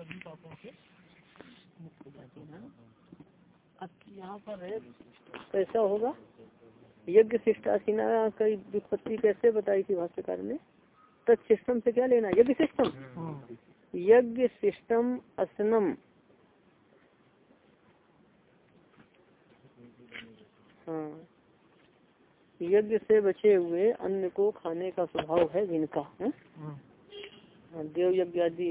सभी पापों से मुक्त हो जाते हैं अब यहाँ पर है कैसा होगा? यज्ञ शिष्टासीना की विपत्ति कैसे बताई थी भाष्यकार ने? तत्सिस्टम से क्या लेना यज्ञ सिस्टम यज्ञ सिस्टम असनम। हाँ। यज्ञ से बचे हुए अन्न को खाने का स्वभाव है जिनका है? देव यज्ञ आदि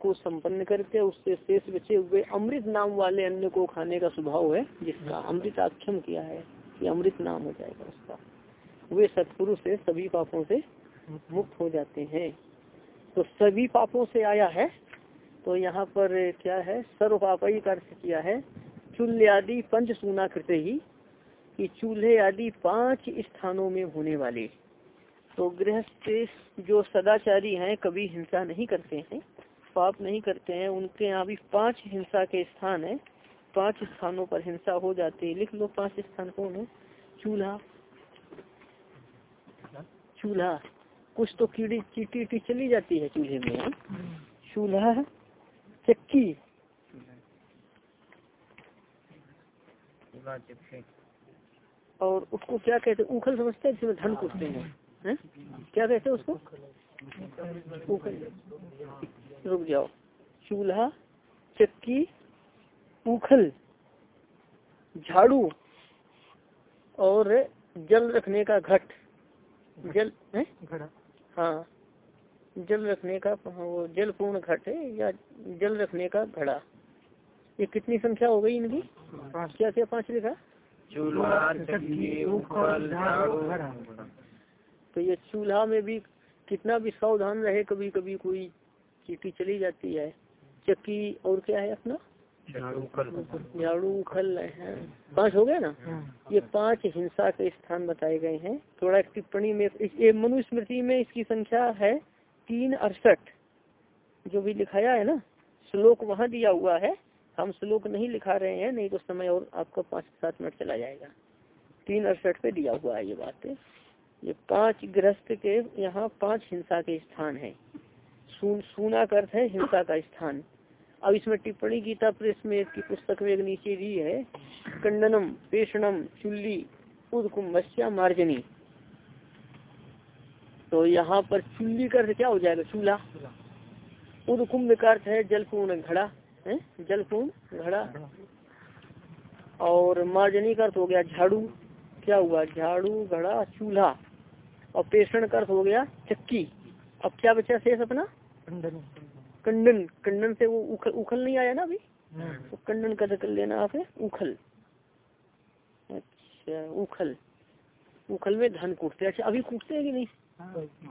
को संपन्न करके उससे शेष बचे हुए अमृत नाम वाले अन्न को खाने का स्वभाव है, जिसका अमृत आक्षम किया है कि अमृत नाम हो जाएगा उसका। वे सत्पुरुष से सभी पापों से मुक्त हो जाते हैं। तो सभी पापों से आया है तो यहाँ पर क्या है? सर्व पापी का अर्थ किया है, चूल्हे आदि पंच सूना करते ही, कि चूल्हे आदि पाँच स्थानों में होने वाले। तो गृहस्थ जो सदाचारी हैं, कभी हिंसा नहीं करते हैं। पाप नहीं करते हैं, उनके यहाँ भी पाँच हिंसा के स्थान है। पाँच स्थानों पर हिंसा हो जाती है। लिख लो पाँच स्थान कौन है? चूल्हा। चूल्हा। कुछ तो कीड़ी चीटी टी चली जाती है चूल्हे में चूल्हा। चक्की। और उसको क्या कहते हैं? उखल समझते हैं, जिसमें धन कूटते हैं, है? क्या कहते हैं उसको? उखल। रुक जाओ। चूल्हा चक्की उखल झाड़ू और जल रखने का घट। जल है? हाँ। जल रखने का वो जल पूर्ण घट है या जल रखने का घड़ा। ये कितनी संख्या हो गई इनकी? क्या क्या पाँच लिखा? तो ये चूल्हा में भी कितना भी सावधान रहे कभी कभी कोई चीटी चली जाती है। चक्की और क्या है अपना? झाड़ू उखल। है पाँच हो गया ना? ये पाँच हिंसा के स्थान बताए गए हैं। थोड़ा एक टिप्पणी में ये मनुस्मृति में इसकी संख्या है तीन अड़सठ। जो भी लिखाया है ना श्लोक वहाँ दिया हुआ है। हम श्लोक नहीं लिखा रहे हैं नहीं तो समय और आपका पाँच सात मिनट चला जाएगा। तीन अड़सठ पे दिया हुआ है ये बात। ये पाँच ग्रस्त के यहाँ पाँच हिंसा के स्थान है। सूना का अर्थ है हिंसा का स्थान। अब इसमें टिप्पणी गीता प्रेस में इसकी पुस्तक में एक नीचे दी है, कंडनम, पेशनम, चुल्ली उदकुम्भस्या मार्जनी। तो यहाँ पर चुल्ली का अर्थ क्या हो जाएगा? चूल्हा। उदकुंभ का अर्थ है जलपूर्ण घड़ा, है? जलपूर्ण घड़ा। और मार्जनी का अर्थ हो गया झाड़ू। क्या हुआ? झाड़ू, घड़ा, चूल्हा। और पेशण का अर्थ हो गया चक्की। अब क्या बचा शेष अपना? कंडन। कंडन से वो उखल उखल नहीं आया ना अभी? तो कंडन का कर लेना आप उखल। अच्छा उखल। उखल में धन कूटते अच्छा अभी कूटते हैं कि नहीं?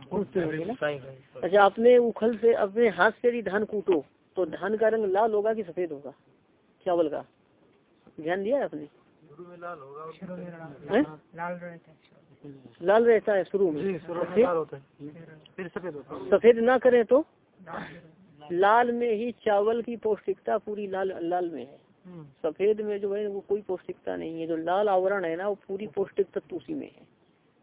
कूटते होंगे ना? अच्छा अपने उखल से अपने हाथ से भी धान कूटो तो धान का रंग लाल होगा कि सफ़ेद होगा? चावल का। ध्यान दिया है आपने? लाल होगा लाल रहता है शुरू में। फिर? सफ़ेद सफ़ेद ना करें तो? लाल में ही चावल की पौष्टिकता पूरी लाल लाल में है। सफ़ेद में जो है वो कोई पौष्टिकता नहीं है। जो लाल आवरण है ना वो पूरी पौष्टिक तत्व उसी में है।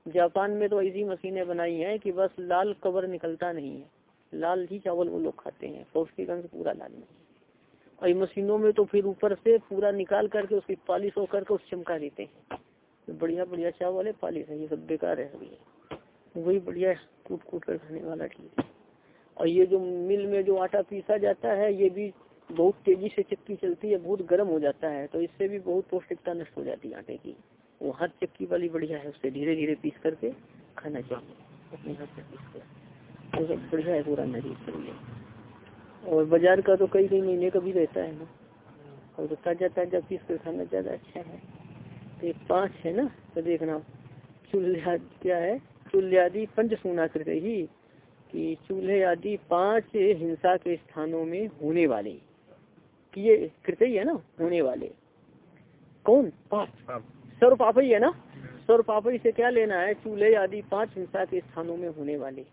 जापान में तो ऐसी मशीनें बनाई हैं कि बस लाल कवर निकलता नहीं है। लाल ही चावल वो लोग खाते हैं। पौष्टिक अंश पूरा लाल में और मशीनों में तो फिर ऊपर से पूरा निकाल करके उसकी पालिश हो करके उस चमका देते हैं। तो बढ़िया बढ़िया चावल है पालिश है। ये सब बेकार है अभी। वही बढ़िया कूट कूट कर खाने वाला ठीक है। और ये जो मिल में जो आटा पीसा जाता है, ये भी बहुत तेज़ी से चक्की चलती है, बहुत गर्म हो जाता है तो इससे भी बहुत पौष्टिकता नष्ट हो जाती है आटे की। वो हाथ चक्की वाली बढ़िया है उससे धीरे धीरे पीस करके खाना चाहिए। अपने हाथ से पीस कर। बढ़िया है, पूरा नहीं चाहिए और बाज़ार का तो कई कई महीने का भी रहता है ना। और तो ताज़ा ताज़ा पीस कर खाना ज़्यादा अच्छा है। तो ये पाँच है ना तो देखना। चूल्हा क्या है? चूल्यादि पंच सोना करते ही कि चूल्हे आदि पाँच हिंसा के स्थानों में होने वाले कि ये कृत ही है ना होने वाले। कौन? पाप। सर्व पाप ही है ना? सर्व पाप से क्या लेना है? चूल्हे आदि पाँच हिंसा के स्थानों में होने वाले।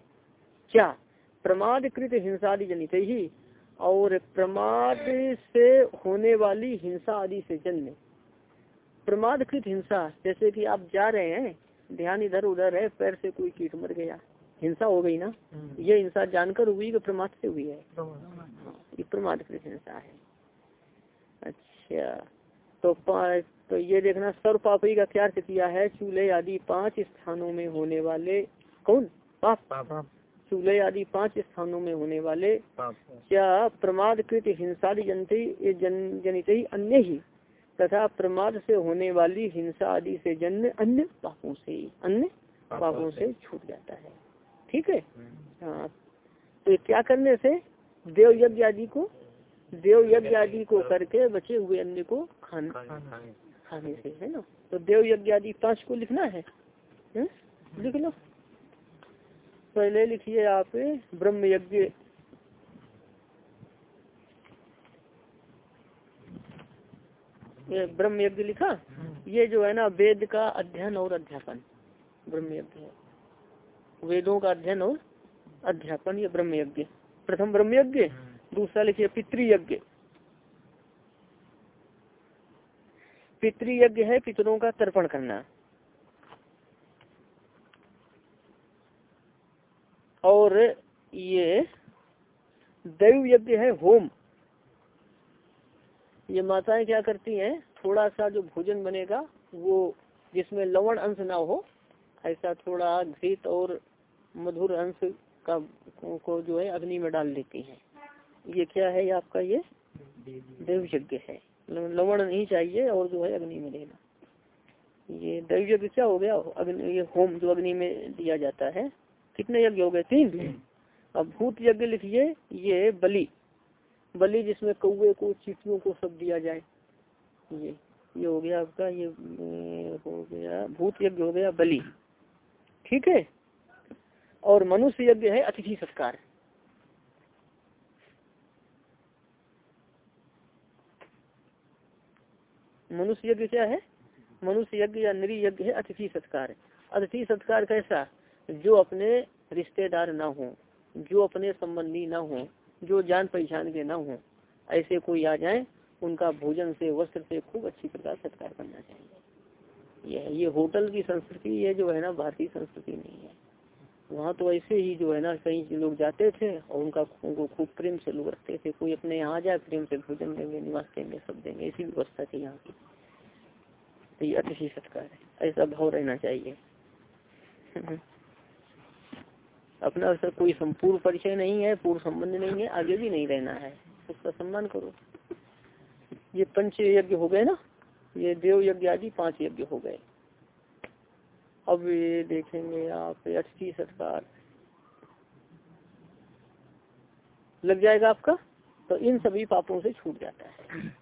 क्या? प्रमाद कृत हिंसा आदि जनित ही। और प्रमाद से होने वाली हिंसा आदि से जन्य प्रमाद कृत हिंसा जैसे कि आप जा रहे हैं ध्यान इधर उधर है पैर से कोई कीट मर गया। हिंसा हो गई ना ये हिंसा जानकर हुई कि प्रमाद से हुई है? ये प्रमाद कृत हिंसा है। अच्छा तो तो ये देखना सर्व पापी का क्या किया है? चूल्हे आदि पाँच स्थानों में होने वाले कौन? पाप। पाप। चूल्हे आदि पाँच स्थानों में होने वाले क्या प्रमाद कृत हिंसा जनते जन, जनित ही अन्य ही तथा प्रमाद से होने वाली हिंसा आदि से जन्य अन्य पापों से अन्य पापों से छूट जाता है। ठीक है। हाँ। तो क्या करने से देव यज्ञ आदि को, देव यज्ञ आदि को करके बचे हुए अन्य को खाना खाने से, है ना? तो देव यज्ञ आदि पाँच को लिखना है। हम्म? लिख लो। पहले लिखिए आप ब्रह्म यज्ञ। ब्रह्म यज्ञ लिखा। ये जो है ना, वेद का अध्ययन और अध्यापन। ब्रह्म यज्ञ। है वेदों का अध्ययन और अध्यापन ये ब्रह्म यज्ञ प्रथम ब्रह्म यज्ञ हम्म। दूसरा लिखिए पितृयज्ञ। पितृयज्ञ है पितरों का तर्पण करना। और ये दैव यज्ञ है होम। ये माताएँ क्या करती हैं थोड़ा सा जो भोजन बनेगा वो जिसमें लवण अंश ना हो ऐसा थोड़ा घृत और मधुर अंश का, को जो है अग्नि में डाल देती हैं। ये क्या है आपका ये? देव यज्ञ है लवण नहीं चाहिए और जो है अग्नि में देना। ये दैव यज्ञ क्या हो गया? अग्नि, ये होम जो अग्नि में दिया जाता है। कितने यज्ञ हो गए? तीन। अब भूत यज्ञ लिखिए, ये बलि। बलि जिसमें कौए को, चीटियों को सब दिया जाए। ये ये हो गया आपका ये हो गया, भूत यज्ञ हो गया, बलि। ठीक है? और मनुष्य यज्ञ है, अतिथि सत्कार। मनुष्य यज्ञ क्या है? मनुष्य यज्ञ या नरी यज्ञ है, अतिथि सत्कार। अतिथि सत्कार कैसा? जो अपने रिश्तेदार ना हो, जो अपने संबंधी ना हो, जो जान पहचान के ना हो, ऐसे कोई आ जाए, उनका भोजन से, वस्त्र से खूब अच्छी प्रकार सत्कार करना चाहिए। यह, ये होटल की संस्कृति, ये जो है ना, भारतीय संस्कृति नहीं है। वहाँ तो ऐसे ही जो है ना, कई लोग जाते थे और उनका उनको खूब प्रेम से लोग रखते थे। कोई अपने यहाँ जाए, प्रेम से भोजन देंगे निवास देंगे, सब देंगे, ऐसी व्यवस्था थी यहाँ की। तो ये अतिथि सत्कार है। ऐसा भाव रहना चाहिए। अपना सर कोई संपूर्ण परिचय नहीं है, पूर्ण संबंध नहीं है, आगे भी नहीं रहना है। उसका सम्मान करो। ये पंच यज्ञ हो गए ना? ये देव यज्ञ आदि पाँच यज्ञ हो गए। अब ये देखेंगे आप अठी सत्कार लग जाएगा आपका? तो इन सभी पापों से छूट जाता है।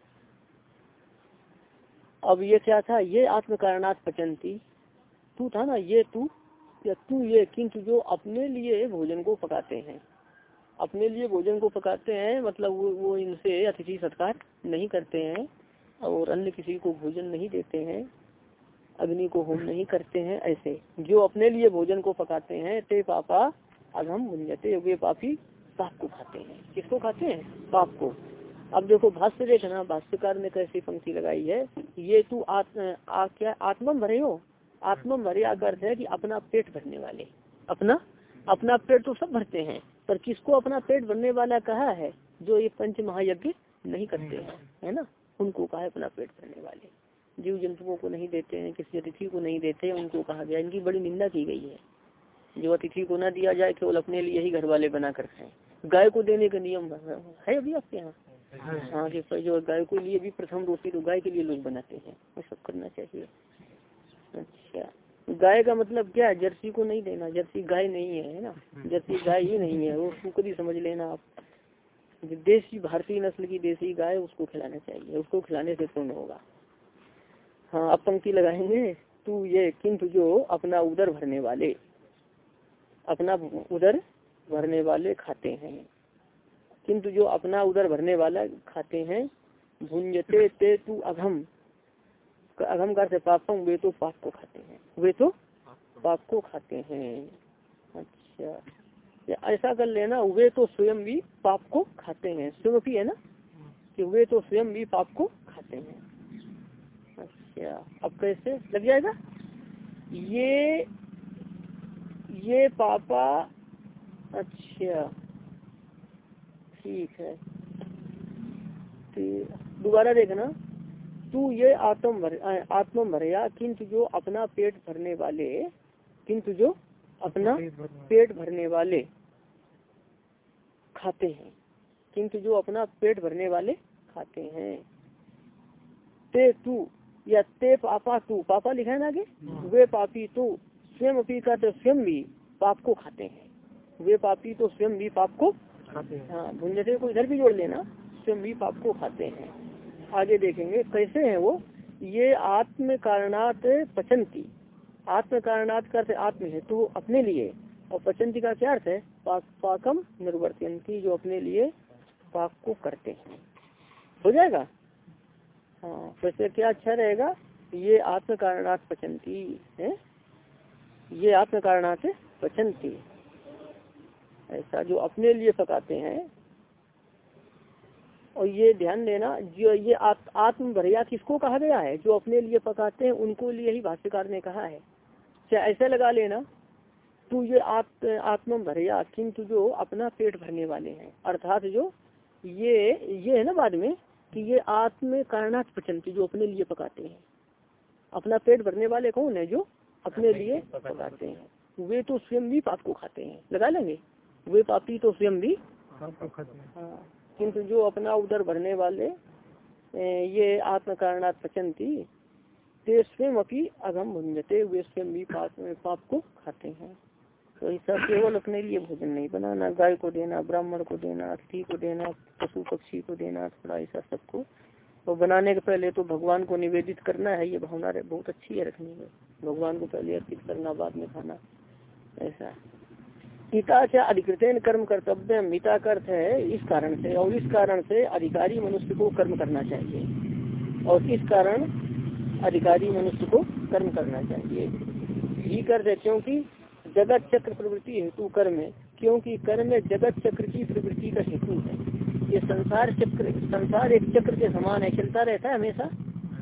अब ये क्या था? ये आत्म कारणात् पचंती। तू था ना, ये तू, या तू ये, किंतु जो अपने लिए भोजन को पकाते हैं। अपने लिए भोजन को पकाते हैं मतलब वो वो इनसे अतिथि सत्कार नहीं करते हैं, और अन्य किसी को भोजन नहीं देते हैं। अग्नि को होम नहीं करते हैं ऐसे। जो अपने लिए भोजन को पकाते हैं ते पापा अधम भुंजते वे पापी पाप को खाते हैं। किसको खाते हैं? पाप को। अब देखो भाष्य देखना भाष्यकार ने कैसी पंक्ति लगाई है? ये तू आत्म आ, क्या आत्मा भरे हो? आत्मा भरे अर्थ है कि अपना पेट भरने वाले। अपना? अपना पेट तो सब भरते हैं पर किसको अपना पेट भरने वाला कहा है जो ये पंच महायज्ञ नहीं करते हैं? है ना? उनको कहा है अपना पेट भरने वाले। जीव जंतुओं को नहीं देते हैं किसी अतिथि को नहीं देते उनको कहा गया इनकी बड़ी निंदा की गई है। जो अतिथि को ना दिया जाए केवल अपने लिए ही घर वाले बना कर खाए। गाय को देने का नियम है अभी आपके यहाँ? हाँ। जो गाय को लिए भी प्रथम रोटी तो गाय के लिए लोग बनाते हैं वो सब करना चाहिए। अच्छा गाय का मतलब क्या है? जर्सी को नहीं देना जर्सी गाय नहीं है ना। जर्सी गाय ही नहीं है वो सुकरी समझ लेना आप। देसी भारतीय नस्ल की देसी गाय उसको खिलाना चाहिए उसको खिलाने से पूर्ण होगा। हाँ अब पंक्ति लगाएँगे। तू ये किंतु जो अपना उदर भरने वाले, अपना उदर भरने वाले खाते हैं। किंतु जो अपना उदर भरने वाला खाते हैं, भुंजते ते तू अघम अघम कर से पापम वे तो पाप को खाते हैं। वे तो पाप को खाते हैं। अच्छा। ऐसा कर लेना, वे तो स्वयं भी पाप को खाते हैं। स्वयं है ना? कि वे तो स्वयं भी पाप को खाते हैं। अच्छा अब कैसे? लग जाएगा? ये ये पापा अच्छा ठीक है। दोबारा देखना तू ये आत्म भर आत्म भरया किंतु जो अपना पेट भरने वाले किंतु जो अपना पेट भरने वाले खाते हैं किंतु जो अपना पेट भरने वाले खाते हैं। ते तू या ते पापा तू। पापा लिखा है ना आगे? हाँ। वे पापी तू। स्वयं अपी का तो स्वयं भी पाप को खाते हैं। वे पापी तो स्वयं भी पाप को खाते हैं। हाँ भुंजते को इधर भी जोड़ लेना। स्वयं भी पाप को खाते हैं। आगे देखेंगे कैसे है वो? ये आत्म कारणात पचंती। आत्म कारणात का आत्म है तो अपने लिए। और पचंती का क्या अर्थ है? पाक, पाकम निर्वर्तनती जो अपने लिए पाक को करते हैं। हो जाएगा? हाँ वैसे क्या अच्छा रहेगा? ये आत्म कारणात पचंती, है? ये आत्म कारणात पचंती। ऐसा जो अपने लिए पकाते हैं। और ये ध्यान देना, जो ये आत्म भरिया किसको कहा गया है? जो अपने लिए पकाते हैं, उनको लिए ही भाष्यकार ने कहा है। क्या ऐसे लगा लेना? तू ये आत्म भरिया किंतु जो अपना पेट भरने वाले हैं। अर्थात जो ये ये है ना बाद में? कि ये आत्म कारणात पचंती जो अपने लिए पकाते हैं। अपना पेट भरने वाले कौन है जो अपने लिए पकाते हैं। वे तो स्वयं भी पाप को खाते हैं। लगा लेंगे? वे पापी तो स्वयं भी हाँ। किंतु जो अपना उधर भरने वाले ये आत्म कारणात पचंती ते स्वयं अपनी अगम भुंजते वे स्वयं भी पाप पाप को खाते हैं। तो ऐसा केवल अपने लिए भोजन नहीं बनाना, गाय को देना, ब्राह्मण को देना अतिथि को देना, पशु पक्षी को देना, थोड़ा ऐसा सबको। और बनाने के पहले तो भगवान को निवेदित करना है, ये भावना बहुत अच्छी है रखने में भगवान को पहले अर्पित करना, बाद में खाना, ऐसा। पिता से अधिकृत कर्म कर्तव्य मिता का अर्थ है इस कारण से, और इस कारण से अधिकारी मनुष्य को कर्म करना चाहिए। और इस कारण अधिकारी मनुष्य को कर्म करना चाहिए। ये कर क्योंकि जगत चक्र प्रवृत्ति हेतु कर्म है, क्योंकि कर्म जगत चक्र की प्रवृत्ति का हेतु है। ये संसार चक्र, संसार एक चक्र के समान है, चलता रहता है हमेशा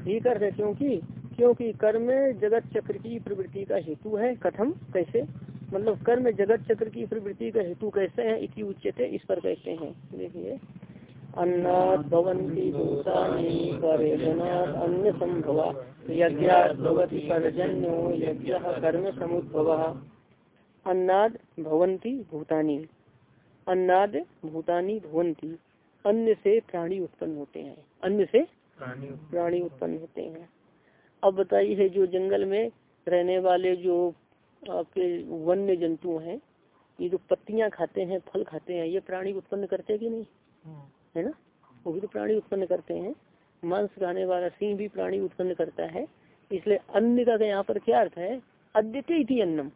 ही कर है, क्योंकि क्योंकि कर्म जगत चक्र की प्रवृत्ति का हेतु है, कथम, कैसे? मतलब कर्म जगत चक्र की प्रवृत्ति का हेतु कैसे है इसी उच्चते इस पर कहते हैं। देखिए अन्नाद भवंती भूतानी संभवा यज्ञ यज्ञ कर्म समुद्भव। अन्नाद भवंती भूतानी। अन्नाद भूतानी भवंती अन्य से प्राणी उत्पन्न होते हैं। अन्य से प्राणी उत्पन्न होते हैं। अब बताइए जो जंगल में रहने वाले जो आपके वन्य जंतु हैं ये जो पत्तियाँ खाते हैं फल खाते हैं ये प्राणी उत्पन्न करते कि नहीं? है ना? वो भी तो प्राणी उत्पन्न करते हैं। मांस खाने वाला सिंह भी प्राणी उत्पन्न करता है। इसलिए अन्न का यहाँ पर क्या अर्थ है? अद्वितीय अन्नम।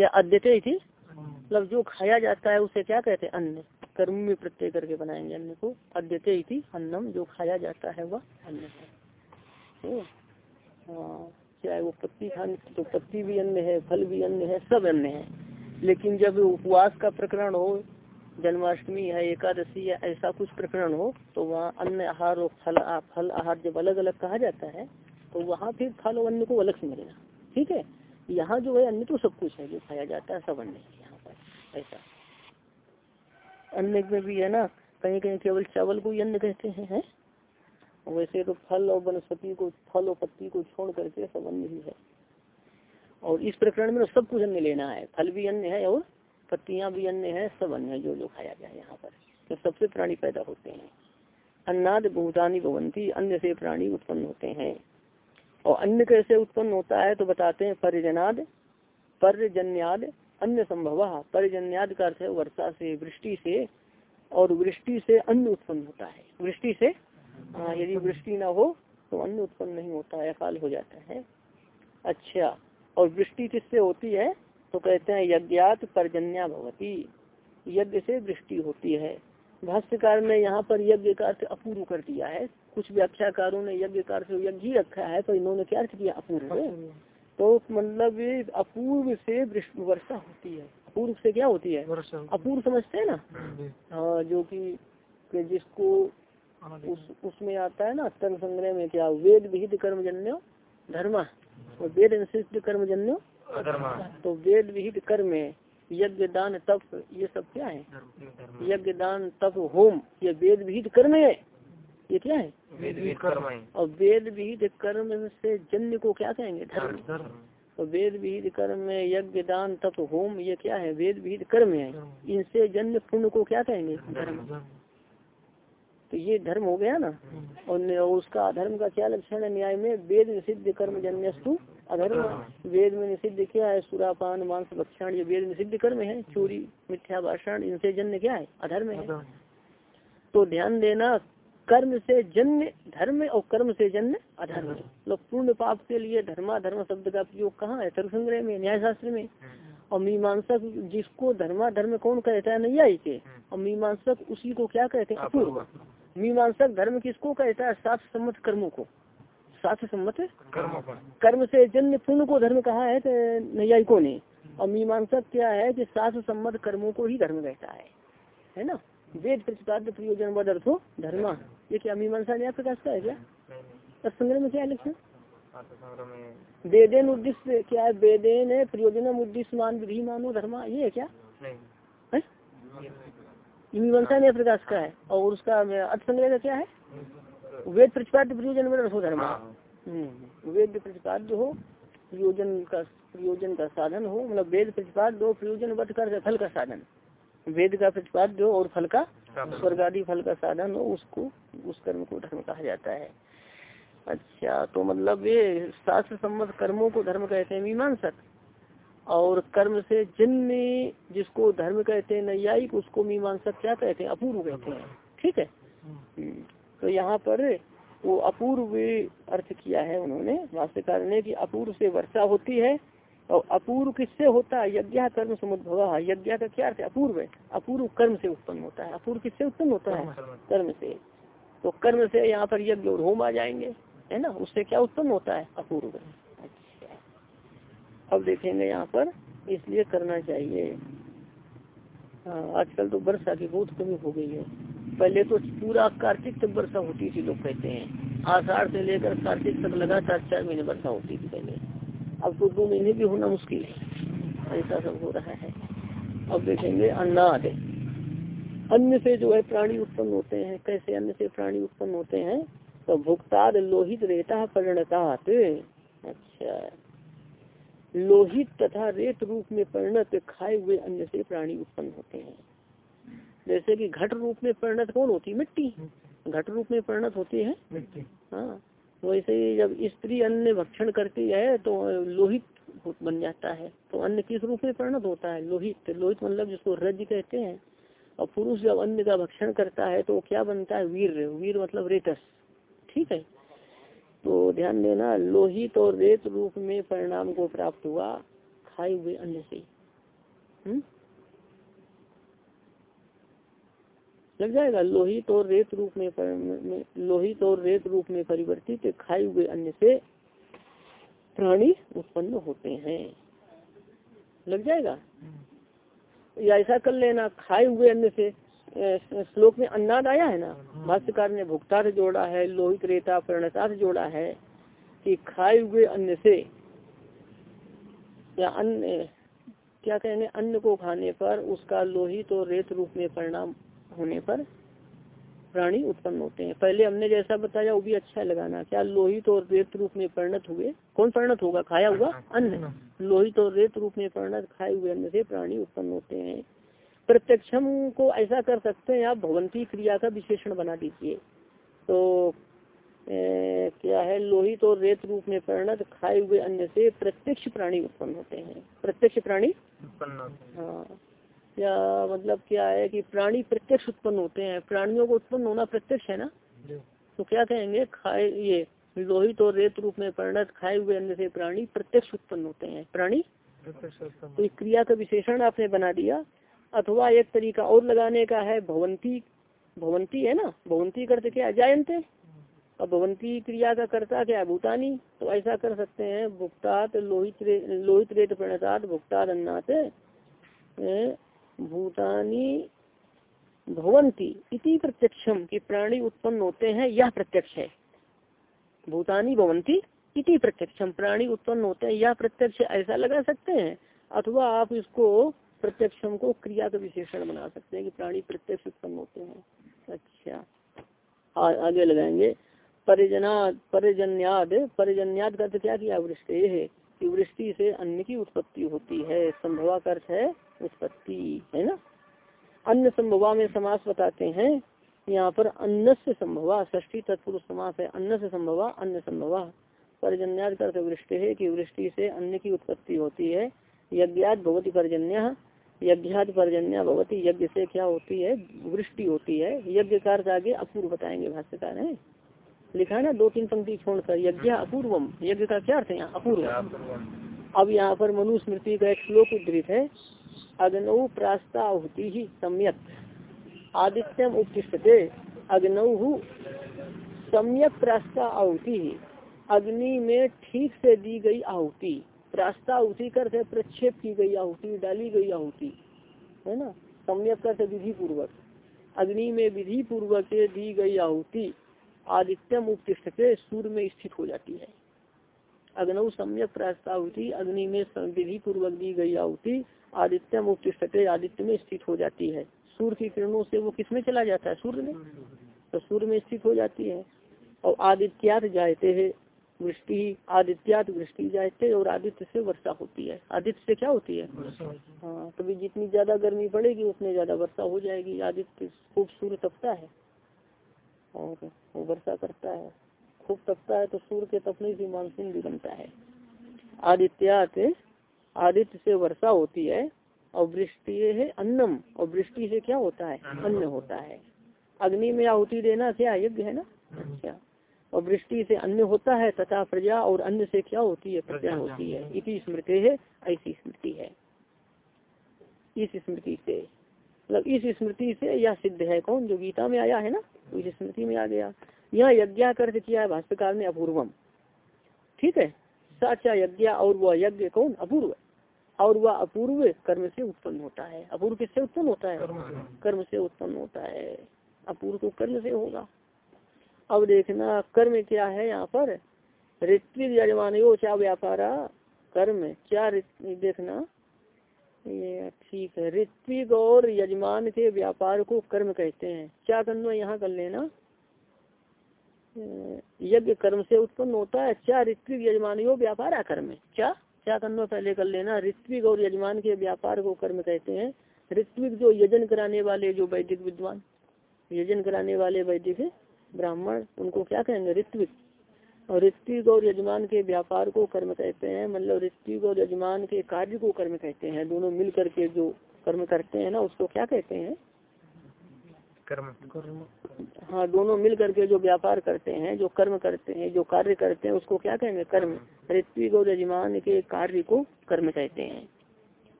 क्या अद्यते थी मतलब जो खाया जाता है, उसे क्या कहते हैं? अन्न कर्म में प्रत्यय करके बनाएँगे अन्न को। अद्यते थी अन्नम। जो खाया जाता है, वह अन्न है। हाँ। चाहे वो पत्ती खाने तो पत्ती भी अन्न है, फल भी अन्न है, सब अन्न है। लेकिन जब उपवास का प्रकरण हो, जन्माष्टमी है एकादशी या ऐसा कुछ प्रकरण हो तो वहाँ अन्न आहार और फल फल आहार जब अलग अलग कहा जाता है तो वहाँ फिर फल और अन्न को अलग समझना ठीक है? यहाँ जो है, अन्य तो सब कुछ है, जो खाया जाता है, सब अन्य है यहाँ पर, ऐसा। अन्य में भी है ना, कहीं कहीं केवल चावल को ही अन्न कहते हैं, है? वैसे तो फल और वनस्पति को, फल और पत्ती को छोड़ करके सब अन्य ही है। और इस प्रकरण में तो सब कुछ अन्य लेना है। फल भी अन्य है और पत्तियाँ भी अन्य है, सब अन्य जो जो खाया जाए यहाँ पर। तो सबसे प्राणी पैदा होते हैं। अन्नाद भूतानी भवंती अन्य से प्राणी उत्पन्न होते हैं। और अन्य कैसे उत्पन्न होता है तो बताते हैं परिजनाद पर्यजन्याद अन्य संभव। परिजन्याद का अर्थ है वर्षा से, वृष्टि से, और वृष्टि से अन्न उत्पन्न होता है। वृष्टि से हाँ यदि वृष्टि ना हो तो अन्न उत्पन्न नहीं होता है अकाल हो जाता है। अच्छा और वृष्टि किससे होती है? तो कहते हैं यज्ञात पर्जन्या भवती। यज्ञ से वृष्टि होती है। भाष्यकार ने यहाँ पर यज्ञ का अर्थ अपूर्व कर दिया है। कुछ व्याख्याकारों ने यज्ञ का अर्थ यज्ञ ही रखा है तो इन्होंने क्या अर्थ किया अपूर्व? तो मतलब अपूर्व से वर्षा होती है। अपूर्व से क्या होती है? अपूर्व समझते है ना? हाँ जो कि जिसको उस उसमें आता है ना तर्क संग्रह में क्या? वेद विहित कर्म जन्यो धर्म वेद कर्म कर्मजन्यो तो वेद विहित कर्म यज्ञ दान तप ये सब क्या है? यज्ञ दान तप होम ये वेद विहित कर्म है। ये क्या है? वेद विहित कर्म और वेद विहित कर्म से जन्य को क्या कहेंगे? धर्म। तो वेद विहित कर्म यज्ञ दान तप होम ये क्या है? वेद विहित कर्म है। इनसे जन्य पुण्य को क्या कहेंगे? धर्म तो ये धर्म हो गया ना? और उसका अधर्म का क्या लक्षण है न्याय में? वेद निषिद्ध कर्म जन्यस्तु अधर्म। वेद में निषिद्ध क्या है? सुरापान मांस भक्षण ये वेद निषिद्ध कर्म है? चोरी मिथ्या भाषण इनसे जन्य क्या है? अधर्म है। तो ध्यान देना कर्म से जन्य धर्म और कर्म से जन्य अधर्म। मतलब पूर्ण पाप के लिए धर्मा धर्म शब्द का प्रयोग कहाँ है? तर्क संग्रह में न्याय शास्त्र में और मीमांसक जिसको धर्मा धर्म कौन कहता है? नैया के। और मीमांसक उसी को क्या कहते हैं? अपूर्व। मीमांसक धर्म किसको कहता है? सात सम्मत कर्मों को। सात सम्मत कर्म से जन्य पुण्य को धर्म कहा है? तो नैयायिकों ने। और मीमांसक क्या है कि सात सम्मत कर्मों को ही धर्म कहता है। है ना? वेद प्रतिपाद्य प्रयोजन व अर्थो धर्म। ये क्या मीमांसा न्याय प्रकाश का है क्या? संग्रह में क्या लक्षण वेदेन उद्देश्य क्या है? वेदेन है प्रयोजन उद्देश्य मान विधि मानो धर्म। ये है क्या? मीमांसा न्याय प्रकाश का है। और उसका अर्थ संग्रह का क्या है? वेद प्रतिपाद्य प्रयोजन व अर्थो धर्म। हम्म, वेद प्रतिपाद्य हो प्रयोजन का प्रयोजन का साधन हो मतलब वेद प्रतिपाद्य हो प्रयोजन वध कर फल का साधन। वेद का प्रतिपाद्य और फल का स्वर्ग आदि फल का साधन हो उसको उस कर्म को धर्म कहा जाता है। अच्छा तो मतलब ये शास्त्र सम्मत कर्मों को धर्म कहते हैं मीमांसक। और कर्म से जन्य जिसको धर्म कहते हैं नैयायिक उसको मीमांसक क्या कहते हैं? अपूर्व कहते हैं। ठीक है? हम्म। तो यहाँ पर वो अपूर्व अर्थ किया है उन्होंने भाष्यकार ने कि अपूर्व से वर्षा होती है और अपूर्व किससे होता है? यज्ञ कर्म समुद्भव यज्ञ का क्या अर्थ अपूर्व है। अपूर्व कर्म से उत्पन्न होता है। अपूर्व किससे उत्पन्न होता है? कर्म से। तो कर्म से यहाँ पर यज्ञ और होम आ जाएँगे है ना? उससे क्या उत्पन्न होता है? अपूर्व अच्छा अब देखेंगे यहाँ पर इसलिए करना चाहिए। आजकल तो वर्षा की बहुत कमी हो गई है। पहले तो पूरा कार्तिक तक वर्षा होती थी लोग कहते हैं। आषाढ़ से लेकर कार्तिक तक लगातार चार महीने वर्षा होती थी पहले। अब तो दो महीने भी होना मुश्किल है। ऐसा सब हो रहा है। अब देखेंगे अन्नाद। अन्न से जो है प्राणी उत्पन्न होते हैं। कैसे अन्न से प्राणी उत्पन्न होते हैं? तो भुगताद लोहित रेता परिणता अच्छा। लोहित तथा रेत रूप में परिणत खाए हुए अन्न से प्राणी उत्पन्न होते हैं। जैसे कि घट रूप में परिणत कौन होती है? मिट्टी। घट रूप में परिणत होती है? हाँ। वैसे ही जब स्त्री अन्न भक्षण करती है तो लोहित बन जाता है। तो अन्न किस रूप में परिणत होता है? लोहित। लोहित मतलब जिसको रज कहते हैं। और पुरुष जब अन्न का भक्षण करता है तो क्या बनता है? वीर। वीर मतलब रेतस। ठीक है? तो ध्यान देना, लोहित और रेत रूप में परिणाम को प्राप्त हुआ, खाए हुए अन्न से। हम्म? लग जाएगा। लोहित और रेत रूप में, में लोहित और रेत रूप में परिवर्तित खाए हुए अन्न से प्राणी उत्पन्न होते हैं। लग जाएगा? या ऐसा कर लेना खाए हुए अन्न से श्लोक में अन्नाद आया है ना? भाष्यकार ने भुगता जोड़ा है लोहित रेता प्रणता जोड़ा है कि खाए हुए अन्न से या अन्य क्या कहने अन्न को खाने पर उसका लोहित और रेत रूप में परिणाम होने पर प्राणी उत्पन्न होते हैं। पहले हमने जैसा बताया वो भी अच्छा लगाना। क्या लोहित और रेत रूप में परिणत हुए? कौन परिणत होगा? खाया हुआ? अन्न। लोहित और रेत रूप में परिणत खाए हुए अन्न से प्राणी उत्पन्न होते हैं। प्रत्यक्षम को ऐसा कर सकते हैं आप भवंती क्रिया का विशेषण बना दीजिए। तो ए, क्या है? लोहित और रेत रूप में परिणत खाए हुए अन्न से प्रत्यक्ष प्राणी उत्पन्न होते हैं। प्रत्यक्ष प्राणी? उत्पन्न हाँ। या मतलब क्या है कि प्राणी प्रत्यक्ष उत्पन्न होते हैं प्राणियों को उत्पन्न होना प्रत्यक्ष है ना? तो क्या कहेंगे खाए ये लोहित और रेत रूप में परिणत खाए हुए अन्न से प्राणी प्रत्यक्ष उत्पन्न होते हैं। प्राणी? तो क्रिया का विशेषण आपने बना दिया। अथवा एक तरीका और लगाने का है भवंती भवंती है ना? भवंती करते क्या? जायंते और भवंती क्रिया का करता क्या? भूतानी। तो ऐसा कर सकते हैं भुगतात लोहित रे, लोहित रेत प्रणतात भुगतात अन्नात भूतानी भवंती इति प्रत्यक्षम की प्राणी उत्पन्न होते हैं यह प्रत्यक्ष है। भूतानी भवंती इति प्रत्यक्षम प्राणी उत्पन्न होते हैं यह प्रत्यक्ष ऐसा लगा सकते हैं। अथवा आप इसको प्रत्यक्षम को क्रिया का विशेषण बना सकते हैं कि प्राणी प्रत्यक्ष उत्पन्न होते हैं। अच्छा। आ, आगे लगाएँगे। परिजनाद परिजन्याद परिजन्याद का क्या किया? वृष्टि वृष्टि से अन्न की उत्पत्ति होती है। संभवा का अर्थ है उत्पत्ति, है ना? अन्न संभवा में समास बताते हैं। यहाँ पर अन्न से संभवा ष्ठी तत्पुरुष समास है। अन्न से संभवा, अन्न संभवा। परिजन्याद का अर्थ वृष्टि है कि वृष्टि से अन्न की उत्पत्ति होती है। यज्ञात भगवती पर्जन्य यज्ञात पर्जन्य भगवती यज्ञ से क्या होती है? वृष्टि होती है। यज्ञ का अर्थ आगे अपूर्व बताएँगे भाष्यकार है। लिखा है ना दो तीन पंक्ति छोड़कर यज्ञ अपूर्वम। यज्ञ का क्या अर्थ है यहाँ? अपूर्व। अब यहाँ पर मनुस्मृति का एक श्लोक उद्धृत है अग्नौ प्रास्ताहुति ही सम्यक। आदित्यम उत्तिष्ठते अग्नौ सम्यक प्रास्ता आहुति अग्नि में ठीक से दी गई आहुति। प्रास्ताहुति करते प्रक्षेप की गई आहुति डाली गई आहुति है ना? सम्यक करते विधि पूर्वक अग्नि में विधि पूर्वक दी गई आहुति। आदित्यम उपतिष्ठ के सूर्य में स्थित हो जाती है। अग्नौ सम्यक प्रास्तावती अग्नि में विधि पूर्वक दी गई आहुति आदित्यम उपतिष्ठ आदित्य में स्थित हो जाती है। सूर्य की किरणों से वो किसमें चला जाता है? सूर्य में। तो सूर्य में स्थित हो जाती है। और आदित्यात जायते है वृष्टि आदित्यात वृष्टि जायते और आदित्य से वर्षा होती है। आदित्य से क्या होती है? हाँ। तभी जितनी ज़्यादा गर्मी पड़ेगी उतनी ज़्यादा वर्षा हो जाएगी। आदित्य खूब सूर्य तपता है। और वो वर्षा करता है खूब तपता है तो सूर्य के तपने से मानसून भी बनता है। आदित्यात आदित्य से वर्षा होती है और वृष्टि है अन्नम और वृष्टि से क्या होता है? अन्न होता है। अग्नि में आहुति देना क्या यज्ञ है ना? अच्छा। और वृष्टि से अन्न होता है तथा प्रजा और अन्न से क्या होती है? प्रजा। होती है। इसी स्मृति है ऐसी स्मृति है। इस स्मृति से मतलब इस स्मृति से यह सिद्ध है। कौन? जो गीता में आया है ना? तो स्मृति में आ गया। यह यज्ञ अर्थ किया है भाष्यकार ने अपूर्वम। ठीक है? सचा यज्ञ और वह यज्ञ कौन? अपूर्व। और वह अपूर्व कर्म से उत्पन्न होता है। अपूर्व किससे उत्पन्न होता है? कर्म से। उत्पन्न होता है। अपूर्व तो कर्म से होगा। अब देखना कर्म क्या है यहाँ पर? ऋत्विक यजमान क्या व्यापारा। कर्म क्या देखना ठीक है। ऋत्विक और यजमान के व्यापार को कर्म कहते हैं। क्या करना यहाँ कर लेना? यज्ञ कर्म से उत्पन्न होता है। क्या ऋत्विक, यजमान यो व्यापार कर्म क्या? क्या करना पहले कर लेना? ऋत्विक और यजमान के व्यापार को कर्म कहते हैं। ऋत्विक जो यजन कराने वाले, जो वैदिक विद्वान, यजन कराने वाले वैदिक ब्राह्मण, उनको क्या कहेंगे? ऋत्विक। और ऋत्विक और यजमान के व्यापार को कर्म कहते हैं मतलब ऋत्विक और यजमान के कार्य को कर्म कहते हैं। दोनों मिल करके जो कर्म करते हैं ना उसको क्या कहते हैं? कर्म। कर्म हाँ दोनों मिल करके जो व्यापार करते हैं जो कर्म करते हैं जो कार्य करते हैं उसको क्या कहेंगे? कर्म। ऋत्विक और यजमान के कार्य को कर्म कहते हैं।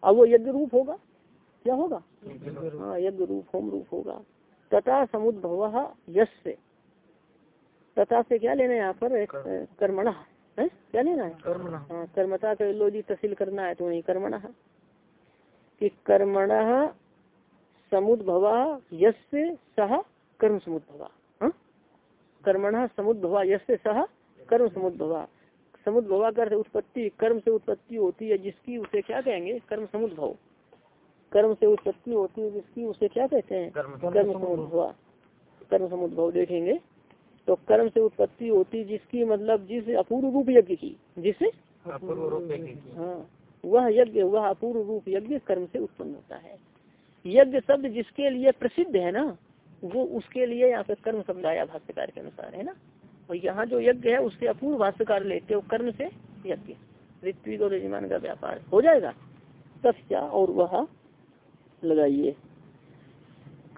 अब वो यज्ञ रूप होगा? क्या होगा? हाँ यज्ञ रूप होम रूप होगा। तथा समुद्भव यश से तथा से क्या लेना है यहाँ पर? कर्मणा है? क्या लेना है? हाँ कर्मता का लो जी तहसील करना है तो वही कर्मण। कि कर्मण समुद्भवा यश सह कर्म समुद्भवा हाँ? कर्मण समुद्भवा यश सह कर्म समुद्भवा समुद्भवा कर उत्पत्ति। कर्म से उत्पत्ति होती है जिसकी उसे क्या कहेंगे? कर्म समुद्भव। कर्म से उत्पत्ति होती है जिसकी उसे क्या कहते हैं? कर्म समुद्भवा। कर्म समुद्भव देखेंगे। तो कर्म से उत्पत्ति होती जिसकी मतलब जिस अपूर्व रूप यज्ञ की जिस? हाँ वह यज्ञ वह अपूर्व रूप यज्ञ कर्म से उत्पन्न होता है। यज्ञ शब्द जिसके लिए प्रसिद्ध है ना वो उसके लिए यहाँ पे कर्म शब्द आया भाष्यकार के अनुसार है ना। और यहाँ जो यज्ञ है उसके अपूर्व भाष्यकार लेते हो कर्म से यज्ञ। ऋत्विक और यजमान का व्यापार हो जाएगा। तब क्या और वह लगाइए।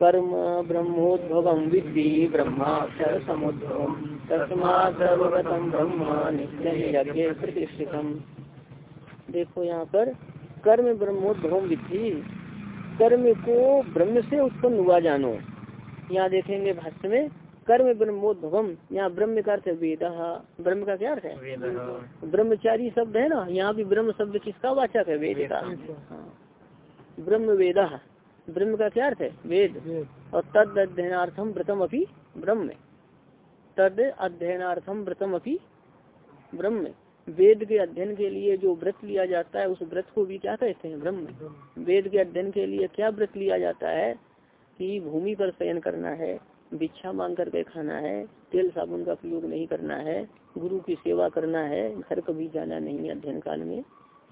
कर्म ब्रह्मोद्भव विद्धि ब्रह्माक्षर समुद्भव तस्मातम ब्रह्म नित्य प्रतिष्ठितम। देखो यहाँ पर कर्म ब्रह्मोद्भव विद्धि कर्म को ब्रह्म से उत्पन्न हुआ जानो। यहाँ देखेंगे भाष्य में कर्म ब्रह्मोद्भवम यहाँ ब्रह्म का अर्थ वेद। ब्रह्म का क्या अर्थ है? ब्रह्मचारी शब्द है ना यहाँ भी ब्रह्म शब्द किसका वाचक है? वेद का। हाँ। ब्रह्म वेद। ब्रह्म का क्या अर्थ है? वेद। और तद अध्ययनार्थम व्रतम अपनी ब्रह्म। तद अध्ययनार्थम व्रतम अपनी ब्रह्म। वेद के अध्ययन के लिए जो व्रत लिया जाता है उस व्रत को भी क्या कहते हैं? ब्रह्म। वेद के अध्ययन के लिए क्या व्रत लिया जाता है? कि भूमि पर शयन करना है भिक्षा मांग करके खाना है तेल साबुन का प्रयोग नहीं करना है गुरु की सेवा करना है घर कभी जाना नहीं है अध्ययन काल में।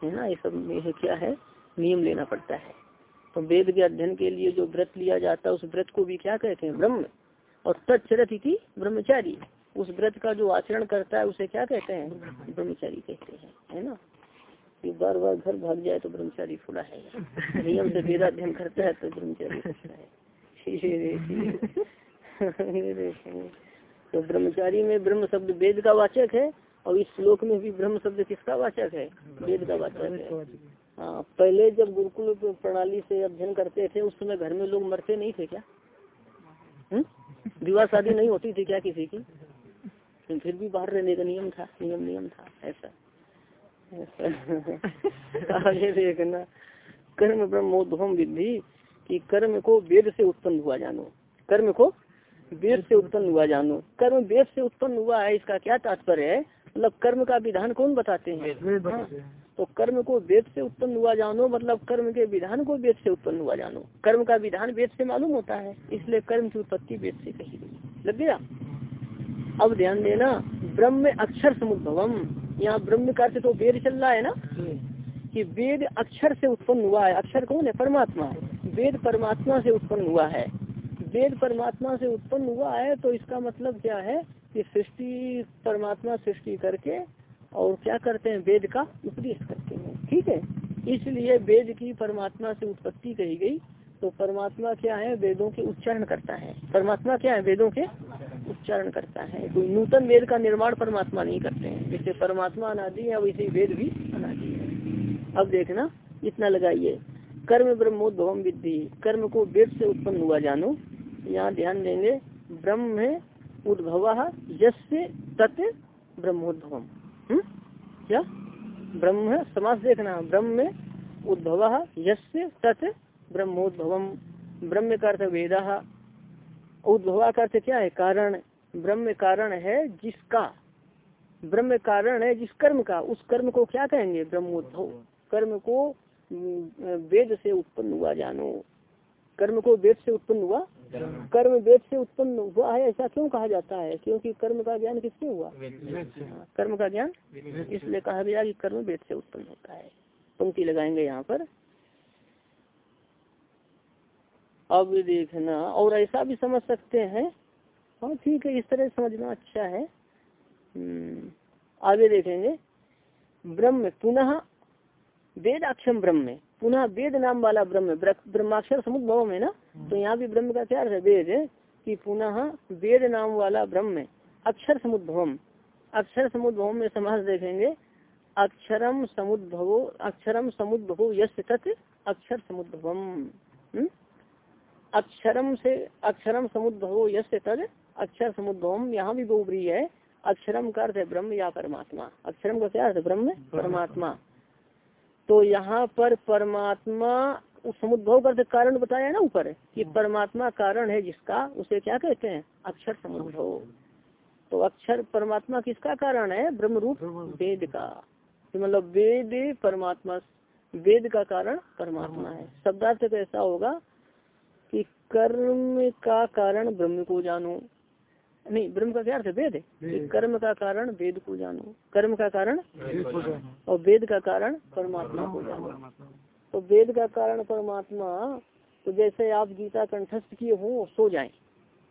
है ना? ये सब में क्या है? नियम लेना पड़ता है। तो वेद के अध्ययन के लिए जो व्रत लिया जाता है, उस व्रत को भी क्या कहते हैं? ब्रह्म। और तत्चरत थी ब्रह्मचारी। उस व्रत का जो आचरण करता है, उसे क्या कहते हैं? ब्रह्मचारी कहते हैं, है ना? कि बार बार घर भाग जाए तो ब्रह्मचारी फुला है। नियम से वेदाध्ययन करता है तो ब्रह्मचारी तो ब्रह्मचारी में ब्रह्म शब्द वेद का वाचक है, और इस श्लोक में भी ब्रह्म शब्द किसका वाचक है? वेद का वाचक है। हाँ पहले जब गुरुकुल प्रणाली से अध्ययन करते थे, उस समय घर में लोग मरते नहीं थे क्या? हम्म? विवाह शादी नहीं होती थी क्या किसी की? फिर भी बाहर रहने का नियम था, नियम नियम था, ऐसा। आगे देखना। कर्म ब्रह्मोद्भव विधि कि कर्म को वेद से उत्पन्न हुआ जानो। कर्म को वेद से उत्पन्न हुआ जानो। कर्म वेद से उत्पन्न हुआ है, इसका क्या तात्पर्य है? मतलब कर्म का विधान कौन बताते हैं? हाँ। तो कर्म को वेद से उत्पन्न हुआ जानो मतलब कर्म के विधान को वेद से उत्पन्न हुआ जानो। कर्म का विधान वेद से मालूम होता है, इसलिए कर्म की उत्पत्ति वेद से कही गई। लग गया? अब ध्यान देना, ब्रह्म अक्षर समुद्भवम। यहाँ ब्रह्म का तो वेद चल रहा है ना? कि वेद अक्षर से उत्पन्न हुआ है। अक्षर कौन है? परमात्मा। वेद परमात्मा से उत्पन्न हुआ है। वेद परमात्मा से उत्पन्न हुआ है तो इसका मतलब क्या है? कि सृष्टि, परमात्मा सृष्टि करके और क्या करते हैं, वेद का उपदेश करते हैं। ठीक है? इसलिए वेद की परमात्मा से उत्पत्ति कही गई। तो परमात्मा क्या है? वेदों के उच्चारण करता है। परमात्मा क्या है? वेदों के उच्चारण करता है। कोई नूतन वेद का निर्माण परमात्मा नहीं करते हैं। जैसे परमात्मा अनादि है, वैसे वेद भी अनादि है। अब देखना, इतना लगाइए। कर्म ब्रह्मोद्भवम विद्धि। कर्म को वेद से उत्पन्न हुआ जानो। यहाँ ध्यान देंगे, ब्रह्म उद्भव यस्य तत् ब्रह्मोद्भवम। हम्म? क्या? ब्रह्म समास देखना ब्रह्म में उद्भव यस्य तत् ब्रह्मोद्भवम। ब्रह्म का अर्थ वेद। उद्भवा का अर्थ क्या है? कारण। ब्रह्म कारण है जिसका। ब्रह्म कारण है जिस कर्म का। उस कर्म को क्या कहेंगे? ब्रह्मोद्भव। कर्म को वेद से उत्पन्न हुआ जानो। कर्म को वेद से उत्पन्न हुआ कर्म वेद से उत्पन्न हुआ है ऐसा क्यों कहा जाता है? क्योंकि कर्म का ज्ञान किससे हुआ? हाँ, कर्म का ज्ञान इसलिए कहा गया कि कर्म वेद से उत्पन्न होता है। पंक्ति लगाएँगे यहाँ पर। अब देखना और ऐसा भी समझ सकते हैं। हाँ ठीक है इस तरह समझना अच्छा है। हम्म, आगे देखेंगे। ब्रह्म पुनः वेद अक्षम ब्रह्म। पुनः वेद नाम वाला ब्रह्म ब्रह्माक्षर समुद्भव है ना? तो यहाँ भी ब्रह्म का क्या है? वेद कि पुनः वेद नाम वाला ब्रह्म अक्षर समुद्भवम अक्षर समुद्भव में समाज देखेंगे। अक्षरम समुद्भवो अक्षरम समुद्भवो यश तत् अक्षर समुद्भवम हम्म? अक्षरम से अक्षरम समुद्भवो यश तद अक्षर समुद्भवम यहाँ भी गोबरी है। अक्षरम का अर्थ है ब्रह्म या परमात्मा। अक्षरम का क्या अर्थ ब्रह्म। परमात्मा। तो यहाँ पर परमात्मा समुद्भव कर कारण बताया ना ऊपर कि हाँ। परमात्मा कारण है जिसका उसे क्या कहते हैं? अक्षर समुद्भव। तो अक्षर परमात्मा किसका कारण है? ब्रह्म रूप वेद का। तो मतलब वेद परमात्मा वेद का कारण परमात्मा है। शब्दार्थ कैसा होगा कि कर्म का कारण ब्रह्म को जानो। नहीं ब्रह्म का क्या अर्थ वेद कर्म का कारण वेद को जानो। कर्म का कारण और वेद का कारण परमात्मा को जानो। तो वेद का कारण परमात्मा तो जैसे आप गीता कंठस्थ किए हो सो जाए।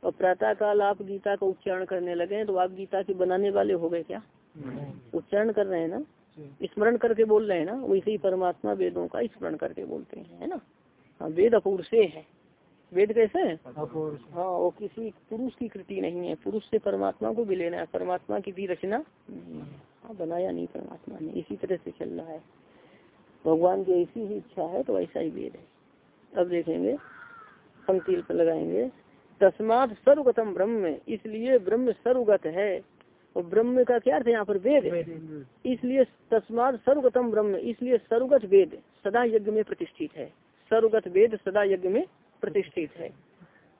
और प्रातः काल आप गीता का उच्चारण करने लगे तो आप गीता के बनाने वाले हो गए क्या? उच्चारण कर रहे हैं ना? स्मरण करके बोल रहे हैं ना? वैसे ही परमात्मा वेदों का स्मरण करके बोलते हैं है ना? हाँ वेद अपूर्व से है। वेद कैसे है? हाँ वो किसी पुरुष की कृति नहीं है। पुरुष से परमात्मा को भी लेना है। परमात्मा की भी रचना हाँ। बनाया नहीं परमात्मा ने। इसी तरह से चल रहा है। भगवान की ऐसी ही इच्छा है तो ऐसा ही वेद है। अब देखेंगे। पंक्ति पर लगाएँगे। तस्मात सर्वगतम ब्रह्म। इसलिए ब्रह्म सर्वगत है। और ब्रह्म का क्या अर्थ है? यहाँ पर वेद। इसलिए तस्मात सर्वगतम ब्रह्म। इसलिए सर्वगत वेद सदा यज्ञ में प्रतिष्ठित है। सर्वगत वेद सदा यज्ञ में प्रतिष्ठित है।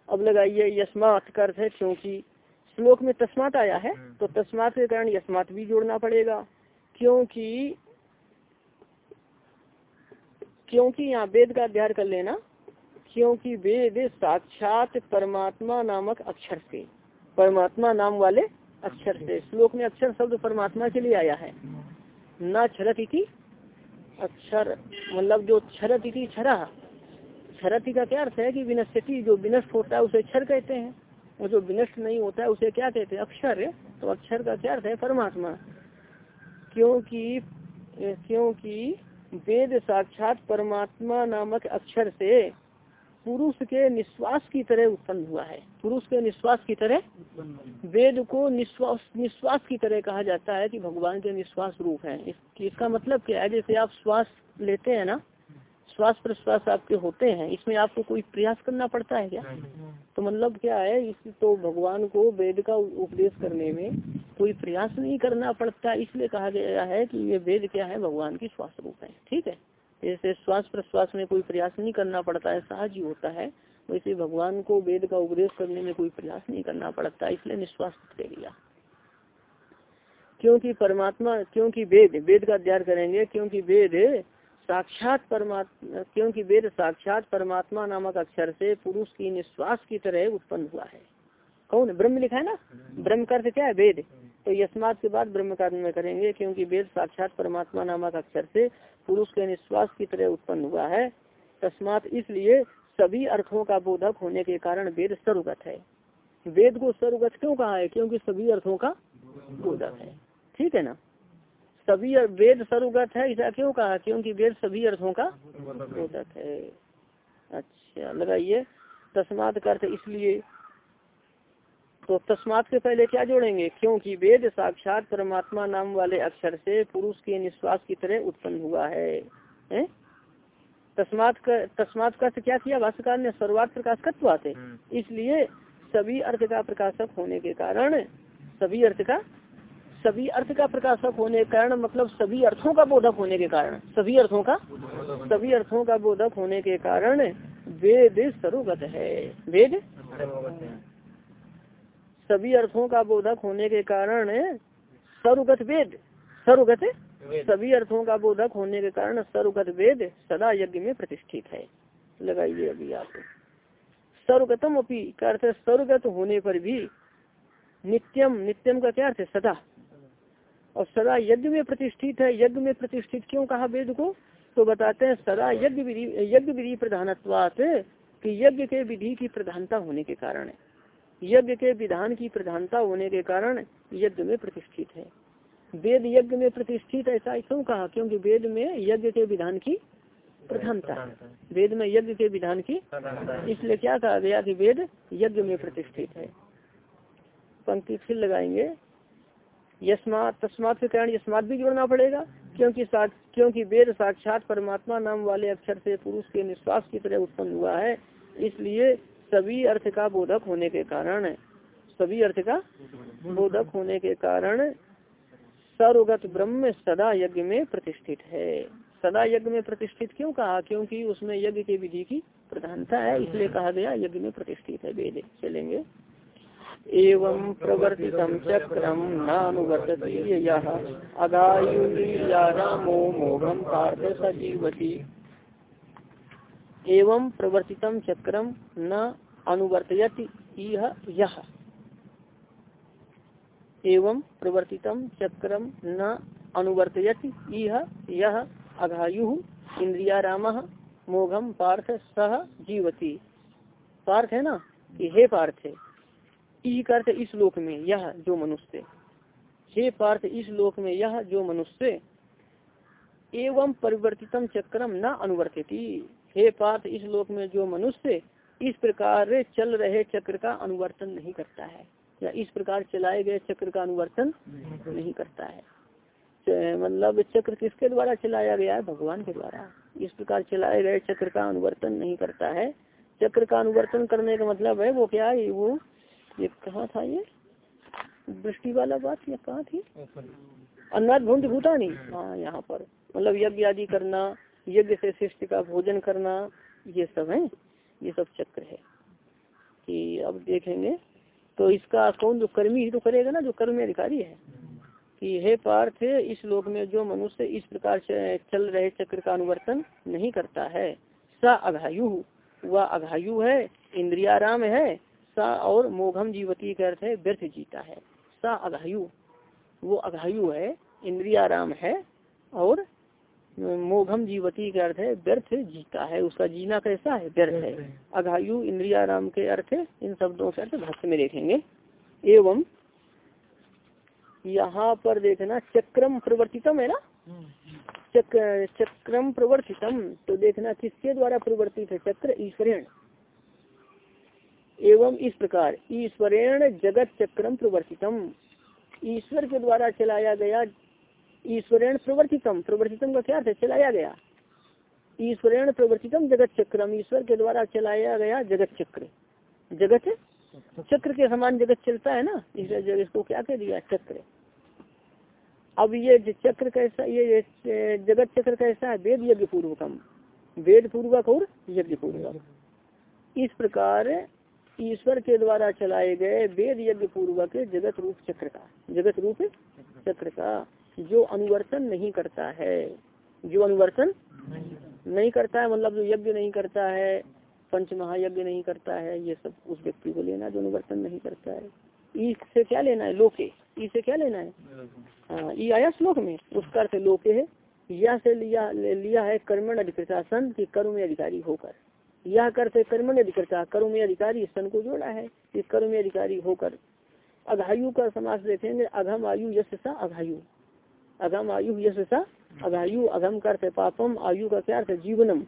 अब लगाइए यशमात का अर्थ है क्योंकि श्लोक में तस्मात आया है तो तस्मात के कारण यशमात भी जोड़ना पड़ेगा। क्योंकि क्योंकि यहाँ वेद का अध्ययन कर लेना क्योंकि वेद साक्षात परमात्मा नामक अक्षर से परमात्मा नाम वाले अक्षर से। श्लोक में अक्षर शब्द परमात्मा के लिए आया है। न छरत इति अक्षर मतलब जो छरत इति छरा छरती का क्या अर्थ है कि विनश्यति जो विनष्ट होता है उसे क्षर कहते हैं। और जो विनष्ट नहीं होता है उसे क्या कहते हैं? अक्षर। तो अक्षर का क्या अर्थ है? परमात्मा। क्योंकि क्योंकि वेद साक्षात परमात्मा नामक अक्षर से पुरुष के निश्वास की तरह उत्पन्न हुआ है। पुरुष के निश्वास की तरह वेद को निश्वास निश्वास की तरह कहा जाता है कि भगवान के निश्वास रूप है। इस, इसका मतलब क्या है? जैसे आप श्वास लेते हैं ना श्वास प्रश्वास आपके होते हैं, इसमें आपको कोई प्रयास करना पड़ता है क्या? तो मतलब क्या है, इस तो भगवान को वेद का उपदेश करने में कोई प्रयास नहीं करना पड़ता, इसलिए कहा गया है कि ये वेद क्या है, भगवान की श्वास रूप है, ठीक है? जैसे श्वास प्रश्वास में कोई प्रयास नहीं करना पड़ता है, सहज ही होता है, वैसे भगवान को वेद का उपदेश करने में कोई प्रयास नहीं करना पड़ता, इसलिए निश्वास दे दिया क्योंकि परमात्मा, क्योंकि वेद वेद का अध्ययन करेंगे, क्योंकि वेद साक्षात परमात्मा, क्योंकि वेद साक्षात परमात्मा नामक अक्षर से पुरुष की निश्वास की तरह उत्पन्न हुआ है। कौन? ब्रह्म लिखा है ना? ब्रह्म का क्या है? वेद। तो यशमात के बाद ब्रह्म का में करेंगे, क्योंकि वेद साक्षात परमात्मा नामक अक्षर से पुरुष के निश्वास की तरह उत्पन्न हुआ है। तस्मात इसलिए सभी अर्थों का बोधक होने के कारण वेद सर्वगत है। वेद को सर्वगत क्यों कहा है? क्योंकि सभी अर्थों का बोधक है। ठीक है ना? सभी वेद सर्वगत है ऐसा क्यों कहा? क्योंकि वेद सभी अर्थों का बोधक है। अच्छा लगाइए। तस्मात का अर्थ इसलिए तो तस्मात के पहले क्या जोड़ेंगे? क्योंकि वेद साक्षात परमात्मा नाम वाले अक्षर से पुरुष के निश्वास की तरह उत्पन्न हुआ है, है? तस्मात का तस्मात का क्या किया? भाष्यकार ने सर्वार्थ प्रकाशकत्व आते। हम्म। इसलिए सभी अर्थ का प्रकाशक होने के कारण सभी अर्थ का सभी अर्थ का प्रकाशक होने के कारण मतलब सभी अर्थों का बोधक होने के कारण, सभी अर्थों का, सभी अर्थों का बोधक होने के कारण वेद सरोगत है। वेद? सभी अर्थों का बोधक होने के कारण सरुगत वेद। सरुगत सभी अर्थों का बोधक होने के कारण सरुगत वेद सदा यज्ञ में प्रतिष्ठित है। लगाइए अभी आप। सर्वगतम अपनी का अर्थ सर्वगत होने पर भी नित्यम नित्यम का क्या अर्थ है? सदा। और सदा यज्ञ में प्रतिष्ठित है। यज्ञ में प्रतिष्ठित क्यों कहा वेद को? तो बताते हैं सदा यज्ञ विधि यज्ञ विधि प्रधानत्वात कि यज्ञ के विधि की प्रधानता होने के कारण यज्ञ के विधान की प्रधानता होने के कारण यज्ञ में प्रतिष्ठित है। वेद यज्ञ में प्रतिष्ठित ऐसा क्यों कहा? क्योंकि वेद में यज्ञ के विधान की प्रधानता वेद में यज्ञ के विधान की इसलिए क्या कहा गया कि वेद यज्ञ में प्रतिष्ठित है। पंक्ति फिर लगाएँगे। यस्मात तस्मात के कारण यस्मात भी जोड़ना पड़ेगा, क्योंकि क्योंकि वेद साक्षात परमात्मा नाम वाले अक्षर से पुरुष के निश्वास की तरह उत्पन्न हुआ है, इसलिए सभी अर्थ का बोधक होने के कारण, सभी अर्थ का बोधक होने के कारण सर्वगत ब्रह्म सदा यज्ञ में प्रतिष्ठित है। सदा यज्ञ में प्रतिष्ठित क्यों कहा? क्योंकि उसमें यज्ञ के विधि की प्रधानता है, इसलिए कहा गया यज्ञ में प्रतिष्ठित है वेद। चलेंगे। एवं प्रवर्तित चक्रम नानुवर्तते यह अगायुरामो मोघम पार्थ सजीवती एवं प्रवर्तित चक्रम न अनुवर्तयति यह एवं प्रवर्तित चक्रम न अनुवर्तयति यह अघायु इंद्रियाराम मोघम पार्थ सह जीवती। पार्थ है ना? कि हे पार्थ है। ई करते इस लोक में, यह जो मनुष्य। हे पार्थ, इस लोक में यह जो मनुष्य। एवं परिवर्तितम चक्रम न अनुवर्तित। हे पार्थ, इस लोक में जो मनुष्य, इस प्रकार चल रहे चक्र का अनुवर्तन नहीं करता है। या इस प्रकार चलाए गए चक्र का अनुवर्तन नहीं करता है। मतलब चक्र किसके द्वारा चलाया गया है? भगवान के द्वारा। इस प्रकार चलाए गए चक्र का अनुवर्तन नहीं करता है। चक्र का अनुवर्तन करने का मतलब है वो क्या है? वो ये कहाँ था ये? दृष्टि वाला बात ये कहाँ थी? अन्नाथ भूत भूता नहीं हाँ यहाँ पर। मतलब यज्ञ आदि करना यज्ञ से शिष्ट का भोजन करना ये सब है। ये सब चक्र है। कि अब देखेंगे। तो इसका कौन जो कर्मी ही तो करेगा ना जो कर्म अधिकारी है। कि हे पार्थ इस लोक में जो मनुष्य इस प्रकार से चल रहे चक्र का अनुवर्तन नहीं करता है सा अघायु। वह अघायु है इंद्रियाराम है सा और मोघम जीवती का अर्थ है व्यर्थ जीता है। सा अघायु वो अघायु है इंद्रियाराम है और मोघम जीवती का अर्थ है व्यर्थ जीता है। उसका जीना कैसा है? व्यर्थ है। अघायु इंद्रियाराम के अर्थ इन शब्दों के अर्थ भक्त में देखेंगे। एवं यहाँ पर देखना चक्रम प्रवर्तितम है ना? चक्र चक्रम प्रवर्तितम तो देखना किसके द्वारा प्रवर्तित है? चक्र ईश्वरेण। एवं इस प्रकार, ईश्वरेण जगत चक्रम प्रवर्तितम। ईश्वर के द्वारा चलाया गया, ईश्वरेण प्रवर्तितम। प्रवर्तितम का क्या है? चलाया गया। ईश्वरेण प्रवर्तितम जगत चक्रम ईश्वर के द्वारा चलाया गया जगत चक्र जगत चक्र के समान जगत चलता है ना? इसलिए जगत को क्या कह दिया? चक्र। अब ये चक्र कैसा, ये जगत चक्र कैसा है? वेद यज्ञ पूर्वकम वेद पूर्वक और यज्ञ पूर्वक इस प्रकार ईश्वर के द्वारा चलाए गए वेद यज्ञ पूर्वक जगत रूप चक्र का, जगत रूप चक्र का, जो अनुवर्तन नहीं करता है। जो अनुवर्तन नहीं करता है मतलब जो यज्ञ नहीं करता है पंच महायज्ञ नहीं करता है, ये सब उस व्यक्ति को लेना जो अनुवर्तन नहीं करता है। ई से क्या लेना है? लोके। ई से क्या लेना है? हाँ ई आया श्लोक में। उसका अर्थ लोके है। यह से लिया लिया है कर्मण अधिकृतासन की कर्म में अधिकारी होकर। यह करते कर्म में अधिकृता कर्म में अधिकारी सन को जोड़ा है कि कर्म में अधिकारी होकर अघायु का समाज देखेंगे, अघम आयु यश सा अघायु। अघम आयु यश सा अघायु, अघम करते पापम, आयु का क्या अर्थ जीवनम।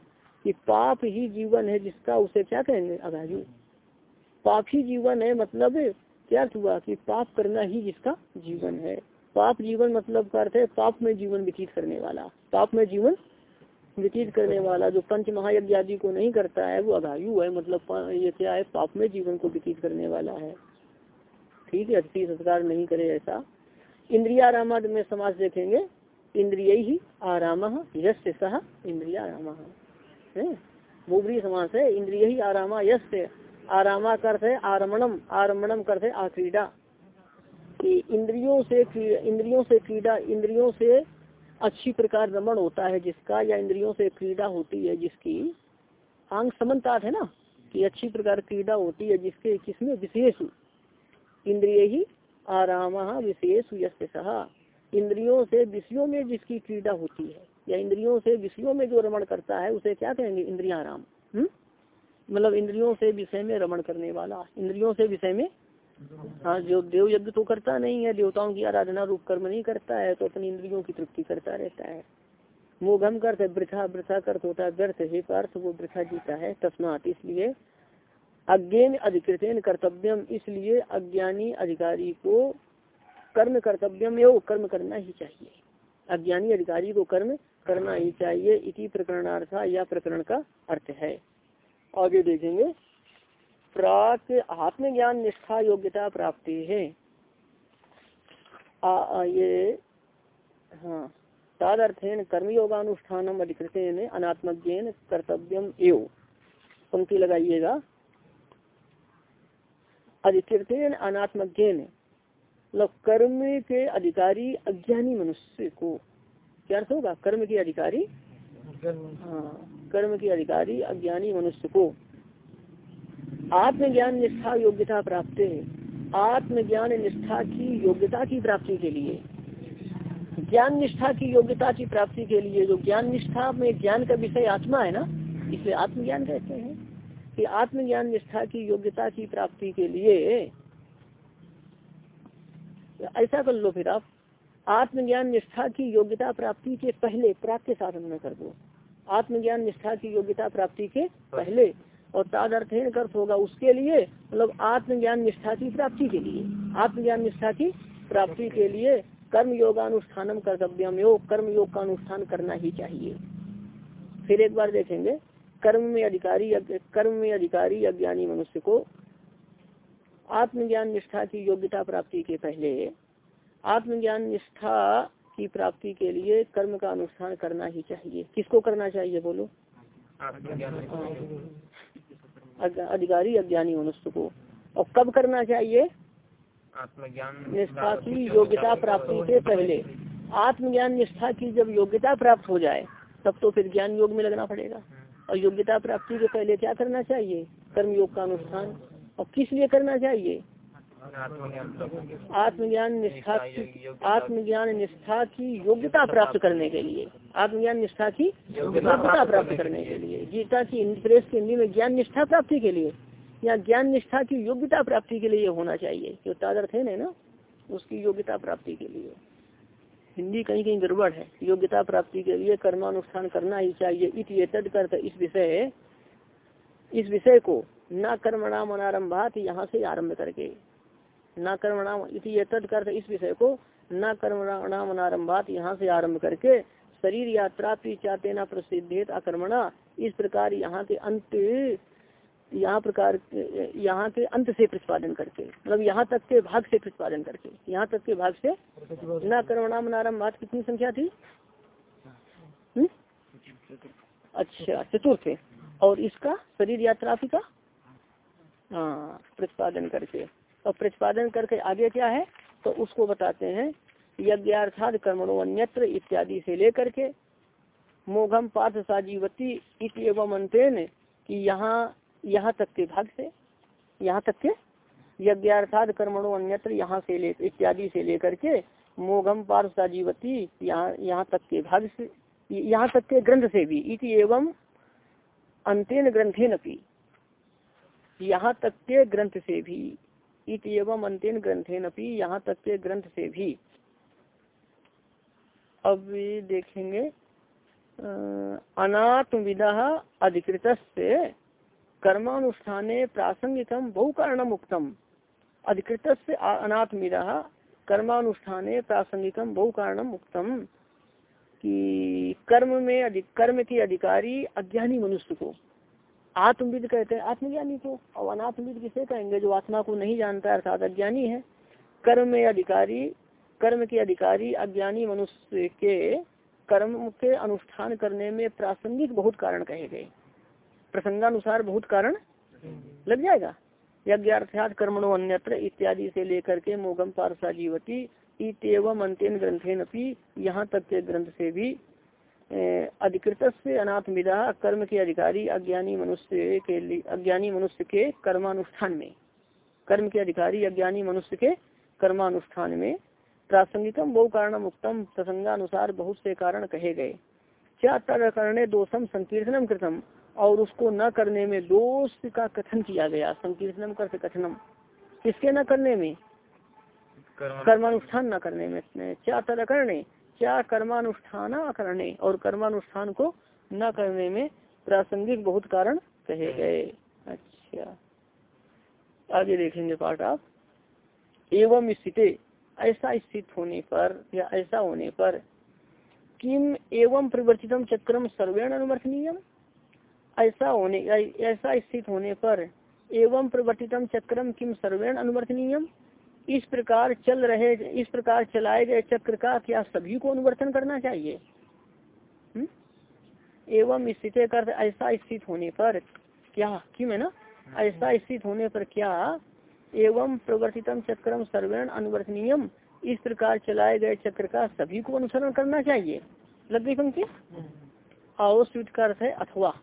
कि पाप ही जीवन है जिसका उसे क्या कहेंगे? अघायु। पाप ही जीवन है मतलब क्या अर्थ हुआ? कि पाप करना ही जिसका जीवन है। पाप जीवन मतलब का अर्थ है पाप में जीवन व्यतीत करने वाला। पाप में जीवन व्यतीत करने वाला जो पंच महायज्ञ आदि को नहीं करता है, वो अघायु है मतलब ये क्या है, पाप में जीवन को व्यतीत करने वाला है। ठीक है अति संस्कार नहीं करे ऐसा। इंद्रिया में समाज देखेंगे, इंद्रिय ही आराम यश सह इंद्रिया है? मुबरी समास है, इंद्रिय ही आरामा यश आरामा करते आरमणम आरमणम करते आक्रीडा। कि इंद्रियों से इंद्रियों से क्रीडा, इंद्रियों से अच्छी प्रकार रमण होता है जिसका या इंद्रियों से क्रीडा होती है जिसकी, आंग समन्ता है ना, कि अच्छी प्रकार क्रीडा होती है जिसके, किसमें? विशेष। इंद्रिय ही आराम विशेष यश इंद्रियों से विषयों में जिसकी क्रीडा होती है, या इंद्रियों से विषयों में जो रमण करता है, उसे क्या कहेंगे? इंद्रिया आराम हम्म? मतलब इंद्रियों से विषय में रमण करने वाला, इंद्रियों से विषय में हाँ जो देव यज्ञ तो करता नहीं है, देवताओं की आराधना रूप कर्म नहीं करता है तो अपनी इंद्रियों की तृप्ति करता रहता है। मोघम करते वृथा वृथा कर्त होता है, व्यर्थ हे अर्थ वो वृथा जीता है, तस्मात इसलिए अज्ञान अधिकृत कर्तव्यम, इसलिए अज्ञानी अधिकारी को कर्म कर्तव्यम एवं कर्म करना ही चाहिए। अज्ञानी अधिकारी को कर्म करना ही चाहिए इसी प्रकरणार्थ या प्रकरण का अर्थ है। आगे देखेंगे। प्राक आत्मज्ञान निष्ठा योग्यता प्राप्ति है। आ, आ, ये हाँ तदर्थेन कर्मयोगानुष्ठान अधिकृत अनात्मज्ञान कर्तव्यम एव। पंक्ति लगाइएगा। अधिकृतेन अनात्मज्ञान मतलब कर्म के अधिकारी अज्ञानी मनुष्य को। क्या अर्थ होगा? कर्म के अधिकारी? हाँ कर्म के अधिकारी अज्ञानी मनुष्य को। आत्मज्ञान निष्ठा योग्यता प्राप्त आत्मज्ञान निष्ठा की योग्यता की प्राप्ति के लिए। ज्ञान निष्ठा की योग्यता की प्राप्ति के लिए जो ज्ञान निष्ठा में ज्ञान का विषय आत्मा है ना, इसलिए आत्मज्ञान कहते हैं। कि आत्मज्ञान निष्ठा की योग्यता की प्राप्ति के लिए, ऐसा कर लो फिर आप। आत्मज्ञान निष्ठा की योग्यता प्राप्ति के पहले प्राप्त साधन में कर दो। आत्मज्ञान निष्ठा की योग्यता प्राप्ति के पहले। और तादर्थहीन अर्थ होगा उसके लिए मतलब आत्मज्ञान निष्ठा की प्राप्ति के लिए। आत्मज्ञान निष्ठा की प्राप्ति के लिए कर्म योगानुष्ठानम कर्तव्यम योग कर्म योग का अनुष्ठान करना ही चाहिए। फिर एक बार देखेंगे, कर्म में अधिकारी कर्म में अधिकारी अज्ञानी मनुष्य को आत्मज्ञान निष्ठा की योग्यता प्राप्ति के पहले, आत्मज्ञान निष्ठा की प्राप्ति के लिए कर्म का अनुष्ठान करना ही चाहिए। किसको करना चाहिए बोलो? अधिकारी अज्ञानी मनुष्य को। और कब करना चाहिए? आत्मज्ञान निष्ठा की योग्यता प्राप्ति से पहले। आत्मज्ञान निष्ठा की जब योग्यता प्राप्त हो जाए तब तो फिर ज्ञान योग में लगना पड़ेगा। और योग्यता प्राप्ति के पहले क्या करना चाहिए? कर्म योग का अनुष्ठान। और किस लिए करना चाहिए? आत्मज्ञान निष्ठा की आत्मज्ञान निष्ठा की योग्यता प्राप्त करने के लिए। आत्मज्ञान निष्ठा की योग्यता प्राप्त करने के लिए। गीता की प्रेस के में ज्ञान निष्ठा प्राप्ति के लिए। या ज्ञान निष्ठा की योग्यता प्राप्ति के लिए होना चाहिए। जो तादर्थ है ना? उसकी योग्यता प्राप्ति के लिए। हिंदी कहीं कहीं गड़बड़ है। योग्यता प्राप्ति के लिए कर्मानुष्ठान करना ही चाहिए। इत ये तद इस विषय इस विषय को न कर्मणाम अनारंभात यहाँ से आरंभ करके। न कर्मणाम इति तद कर इस विषय को न कर्मणाम अनारंभात यहाँ से आरंभ करके शरीर यात्रा चाहते न प्रसिद्ध आक्रमणा। इस प्रकार यहाँ के अंत, यहाँ प्रकार यहाँ के अंत से प्रतिपादन करके मतलब यहाँ तक के भाग से प्रतिपादन करके, यहाँ तक के भाग से न कर्मणाम नारम्भात कितनी संख्या थी? हुँ? अच्छा चतुर्थ और इसका शरीर यात्रा का? हाँ प्रतिपादन करके। और प्रतिपादन करके आगे क्या है तो उसको बताते हैं, यज्ञार्थाद कर्मणो अन्यत्र इत्यादि से लेकर के मोघम पार्थ साजीवती इत एवं अंतेन कि यहाँ यहाँ तक के भाग से, यहाँ तक के यज्ञार्थाद कर्मणो अन्यत्र यहाँ से ले, इत्यादि से लेकर के मोघम पार्थ साजीवती यहाँ यहाँ तक के भाग से, यहाँ तक के ग्रंथ से भी, इति एवं अंतेन ग्रंथेन अपनी यहाँ तक के ग्रंथ से भी इत एवं अंत्यन ग्रंथेन अपनी यहाँ तक के ग्रंथ से भी। अब देखेंगे अनात्म विदा अधिकृत से कर्मानुष्ठाने प्रासंगिकम बहु कारणम उक्तम अधिकृत से अनात्म विदा कर्मानुष्ठाने प्रासंगिकम बहु कारणम उक्तम कि कर्म में अधिक कर्म के अधिकारी अज्ञानी मनुष्य को। आत्मविद कहते हैं। आत्मज्ञानी को और अनात्मविद किसे कहेंगे? जो आत्मा को नहीं जानता अर्थात अज्ञानी है। कर्म में अधिकारी, कर्म के अधिकारी अज्ञानी मनुष्य के कर्म के अनुष्ठान करने में प्रासंगिक बहुत कारण कहे गए। प्रसंगानुसार बहुत कारण लग जाएगा। यज्ञार्थात कर्मणो अन्यत्र इत्यादि से लेकर के मोगम पारसा, जीवती इतम अंत्यन ग्रंथेन यहाँ तक के ग्रंथ से भी अधिकृत से अनाथ विदा कर्म के अधिकारी अज्ञानी मनुष्य के लिए अज्ञानी मनुष्य के कर्मानुष्ठान में। कर्म के अधिकारी अज्ञानी मनुष्य के कर्मानुष्ठान में। प्रासंगिकम बहु कारण उत्तम प्रसंगानुसार बहुत से कारण कहे गए। क्या तर करने दोषम संकीर्तनम कृतम और उसको न करने में दोष का कथन किया गया? संकीर्तनम कर कथनम। किसके न करने में? कर्मानुष्ठान। न करने में। क्या तर करने क्या कर्मानुष्ठान करने और कर्मानुष्ठान को न करने में प्रासंगिक बहुत कारण कहे गए। अच्छा। आगे देखेंगे पाठ आप। एवं स्थित ऐसा स्थित होने पर या ऐसा होने पर किम एवं परिवर्तितम चक्रम सर्वेण अनुमर्थनीय ऐसा होने ऐसा स्थित होने पर एवं परिवर्तितम चक्रम किम सर्वेण अनुमर्थनीय इस प्रकार चल रहे इस प्रकार चलाए गए चक्र का क्या सभी को अनुवर्तन करना चाहिए? हम्म? एवं स्थित कर ऐसा स्थित होने पर क्या क्यों है ना? ऐसा स्थित होने पर क्या? एवं प्रवर्तितम चक्रम सर्वेण अनुवर्तनीयम इस प्रकार चलाए गए चक्र का सभी को अनुसरण करना चाहिए। लग गई पंक्ति? आवश्यक का अर्थ है अथवा।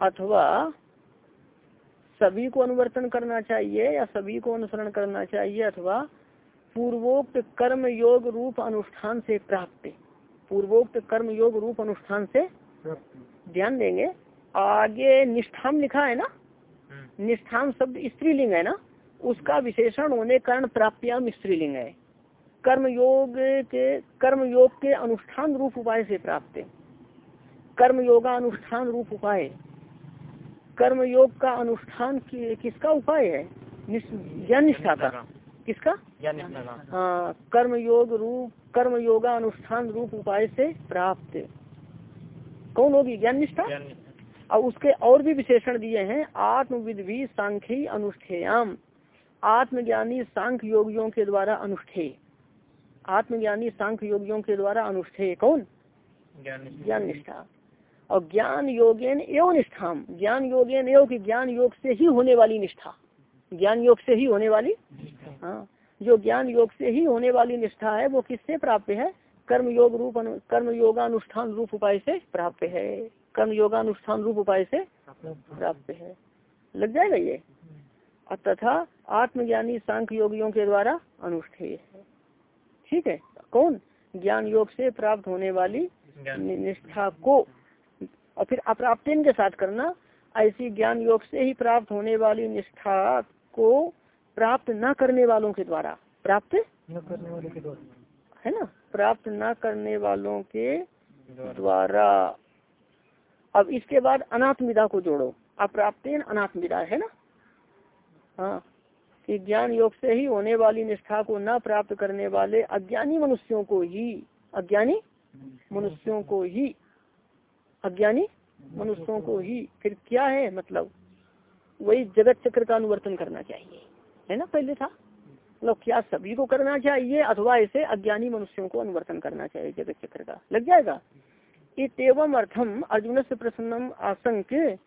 अथवा सभी को अनुवर्तन करना चाहिए या सभी को अनुसरण करना चाहिए अथवा पूर्वोक्त कर्म योग रूप अनुष्ठान से प्राप्त पूर्वोक्त कर्म योग रूप अनुष्ठान से ध्यान देंगे। आगे निष्ठाम लिखा है ना? हम्म। निष्ठाम शब्द स्त्रीलिंग है ना? उसका विशेषण होने कारण प्राप्तियाम स्त्रीलिंग है। कर्म योग के कर्म योग के अनुष्ठान रूप उपाय से प्राप्त कर्म योगा अनुष्ठान रूप उपाय। कर्म योग का अनुष्ठान किसका उपाय है? ज्ञान निष्ठा का। किसका? हाँ कर्म योग रूप कर्म योगा अनुष्ठान रूप उपाय से प्राप्त। कौन होगी? ज्ञान निष्ठा? और उसके और भी विशेषण दिए हैं आत्मविद भी सांख्यी अनुष्ठेयम। आत्मज्ञानी सांख्य योगियों के द्वारा अनुष्ठेय। आत्मज्ञानी सांख्य योगियों के द्वारा अनुष्ठेय। कौन? ज्ञान निष्ठा। और ज्ञान योगेन एवं निष्ठा ज्ञान योगेन एवं की ज्ञान योग से ही होने वाली निष्ठा। ज्ञान योग से ही होने वाली हाँ जो ज्ञान योग से ही होने वाली निष्ठा है वो किससे प्राप्त है? कर्म योग रूप कर्म योगानुष्ठान रूप उपाय से प्राप्त है। कर्म योगानुष्ठान रूप उपाय से प्राप्त है। लग जाएगा ये? तथा आत्मज्ञानी सांख्य योगियों के द्वारा अनुष्ठेय है। ठीक है? कौन? ज्ञान योग से प्राप्त होने वाली निष्ठा को। और फिर अप्राप्तिन के साथ करना ऐसी ज्ञान योग से ही प्राप्त होने वाली निष्ठा को प्राप्त न करने वालों के द्वारा। प्राप्त? न करने वाले के द्वारा। है ना? प्राप्त न करने वालों के द्वारा। अब इसके बाद अनात्मिदा को जोड़ो। अप्राप्तेन अनात्मिदा है ना? हाँ। कि ज्ञान योग से ही होने वाली निष्ठा को न प्राप्त करने वाले अज्ञानी मनुष्यों को ही अज्ञानी मनुष्यों को ही। अज्ञानी मनुष्यों को ही फिर क्या है मतलब? वही जगत चक्र का अनुवर्तन करना चाहिए। है ना? पहले था। मतलब क्या सभी को करना चाहिए अथवा ऐसे अज्ञानी मनुष्यों को अनुवर्तन करना चाहिए जगत चक्र का? लग जाएगा? इतम अर्थम अर्जुन से प्रसन्नम आशंक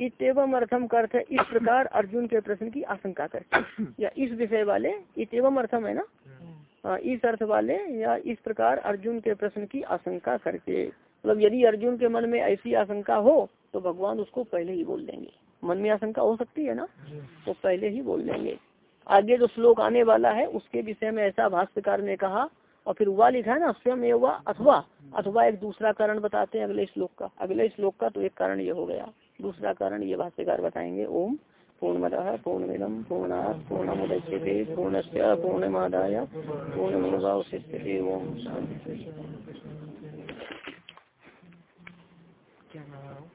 इतम अर्थम का अर्थ इस प्रकार अर्जुन के प्रश्न की आशंका करके। या इस विषय वाले इतम अर्थम है ना? इस अर्थ वाले या इस प्रकार अर्जुन के प्रश्न की आशंका करके। मतलब यदि अर्जुन के मन में ऐसी आशंका हो तो भगवान उसको पहले ही बोल देंगे। मन में आशंका हो सकती है ना? तो पहले ही बोल देंगे। आगे जो श्लोक आने वाला है उसके विषय में ऐसा भाष्यकार ने कहा और फिर हुआ लिखा है ना स्वयं हुआ अथवा अथवा एक दूसरा कारण बताते हैं अगले श्लोक का। अगले श्लोक का तो एक कारण ये हो गया। दूसरा कारण ये भाष्यकार बताएँगे ओम पूर्ण मद पूर्ण पूर्णमद पूर्णमिदम पूर्णा पूर्णमुदच्यते पूर्णस्य पूर्णमादाय पूर्णमेवावशिष्यते ओम शांति क्या नाम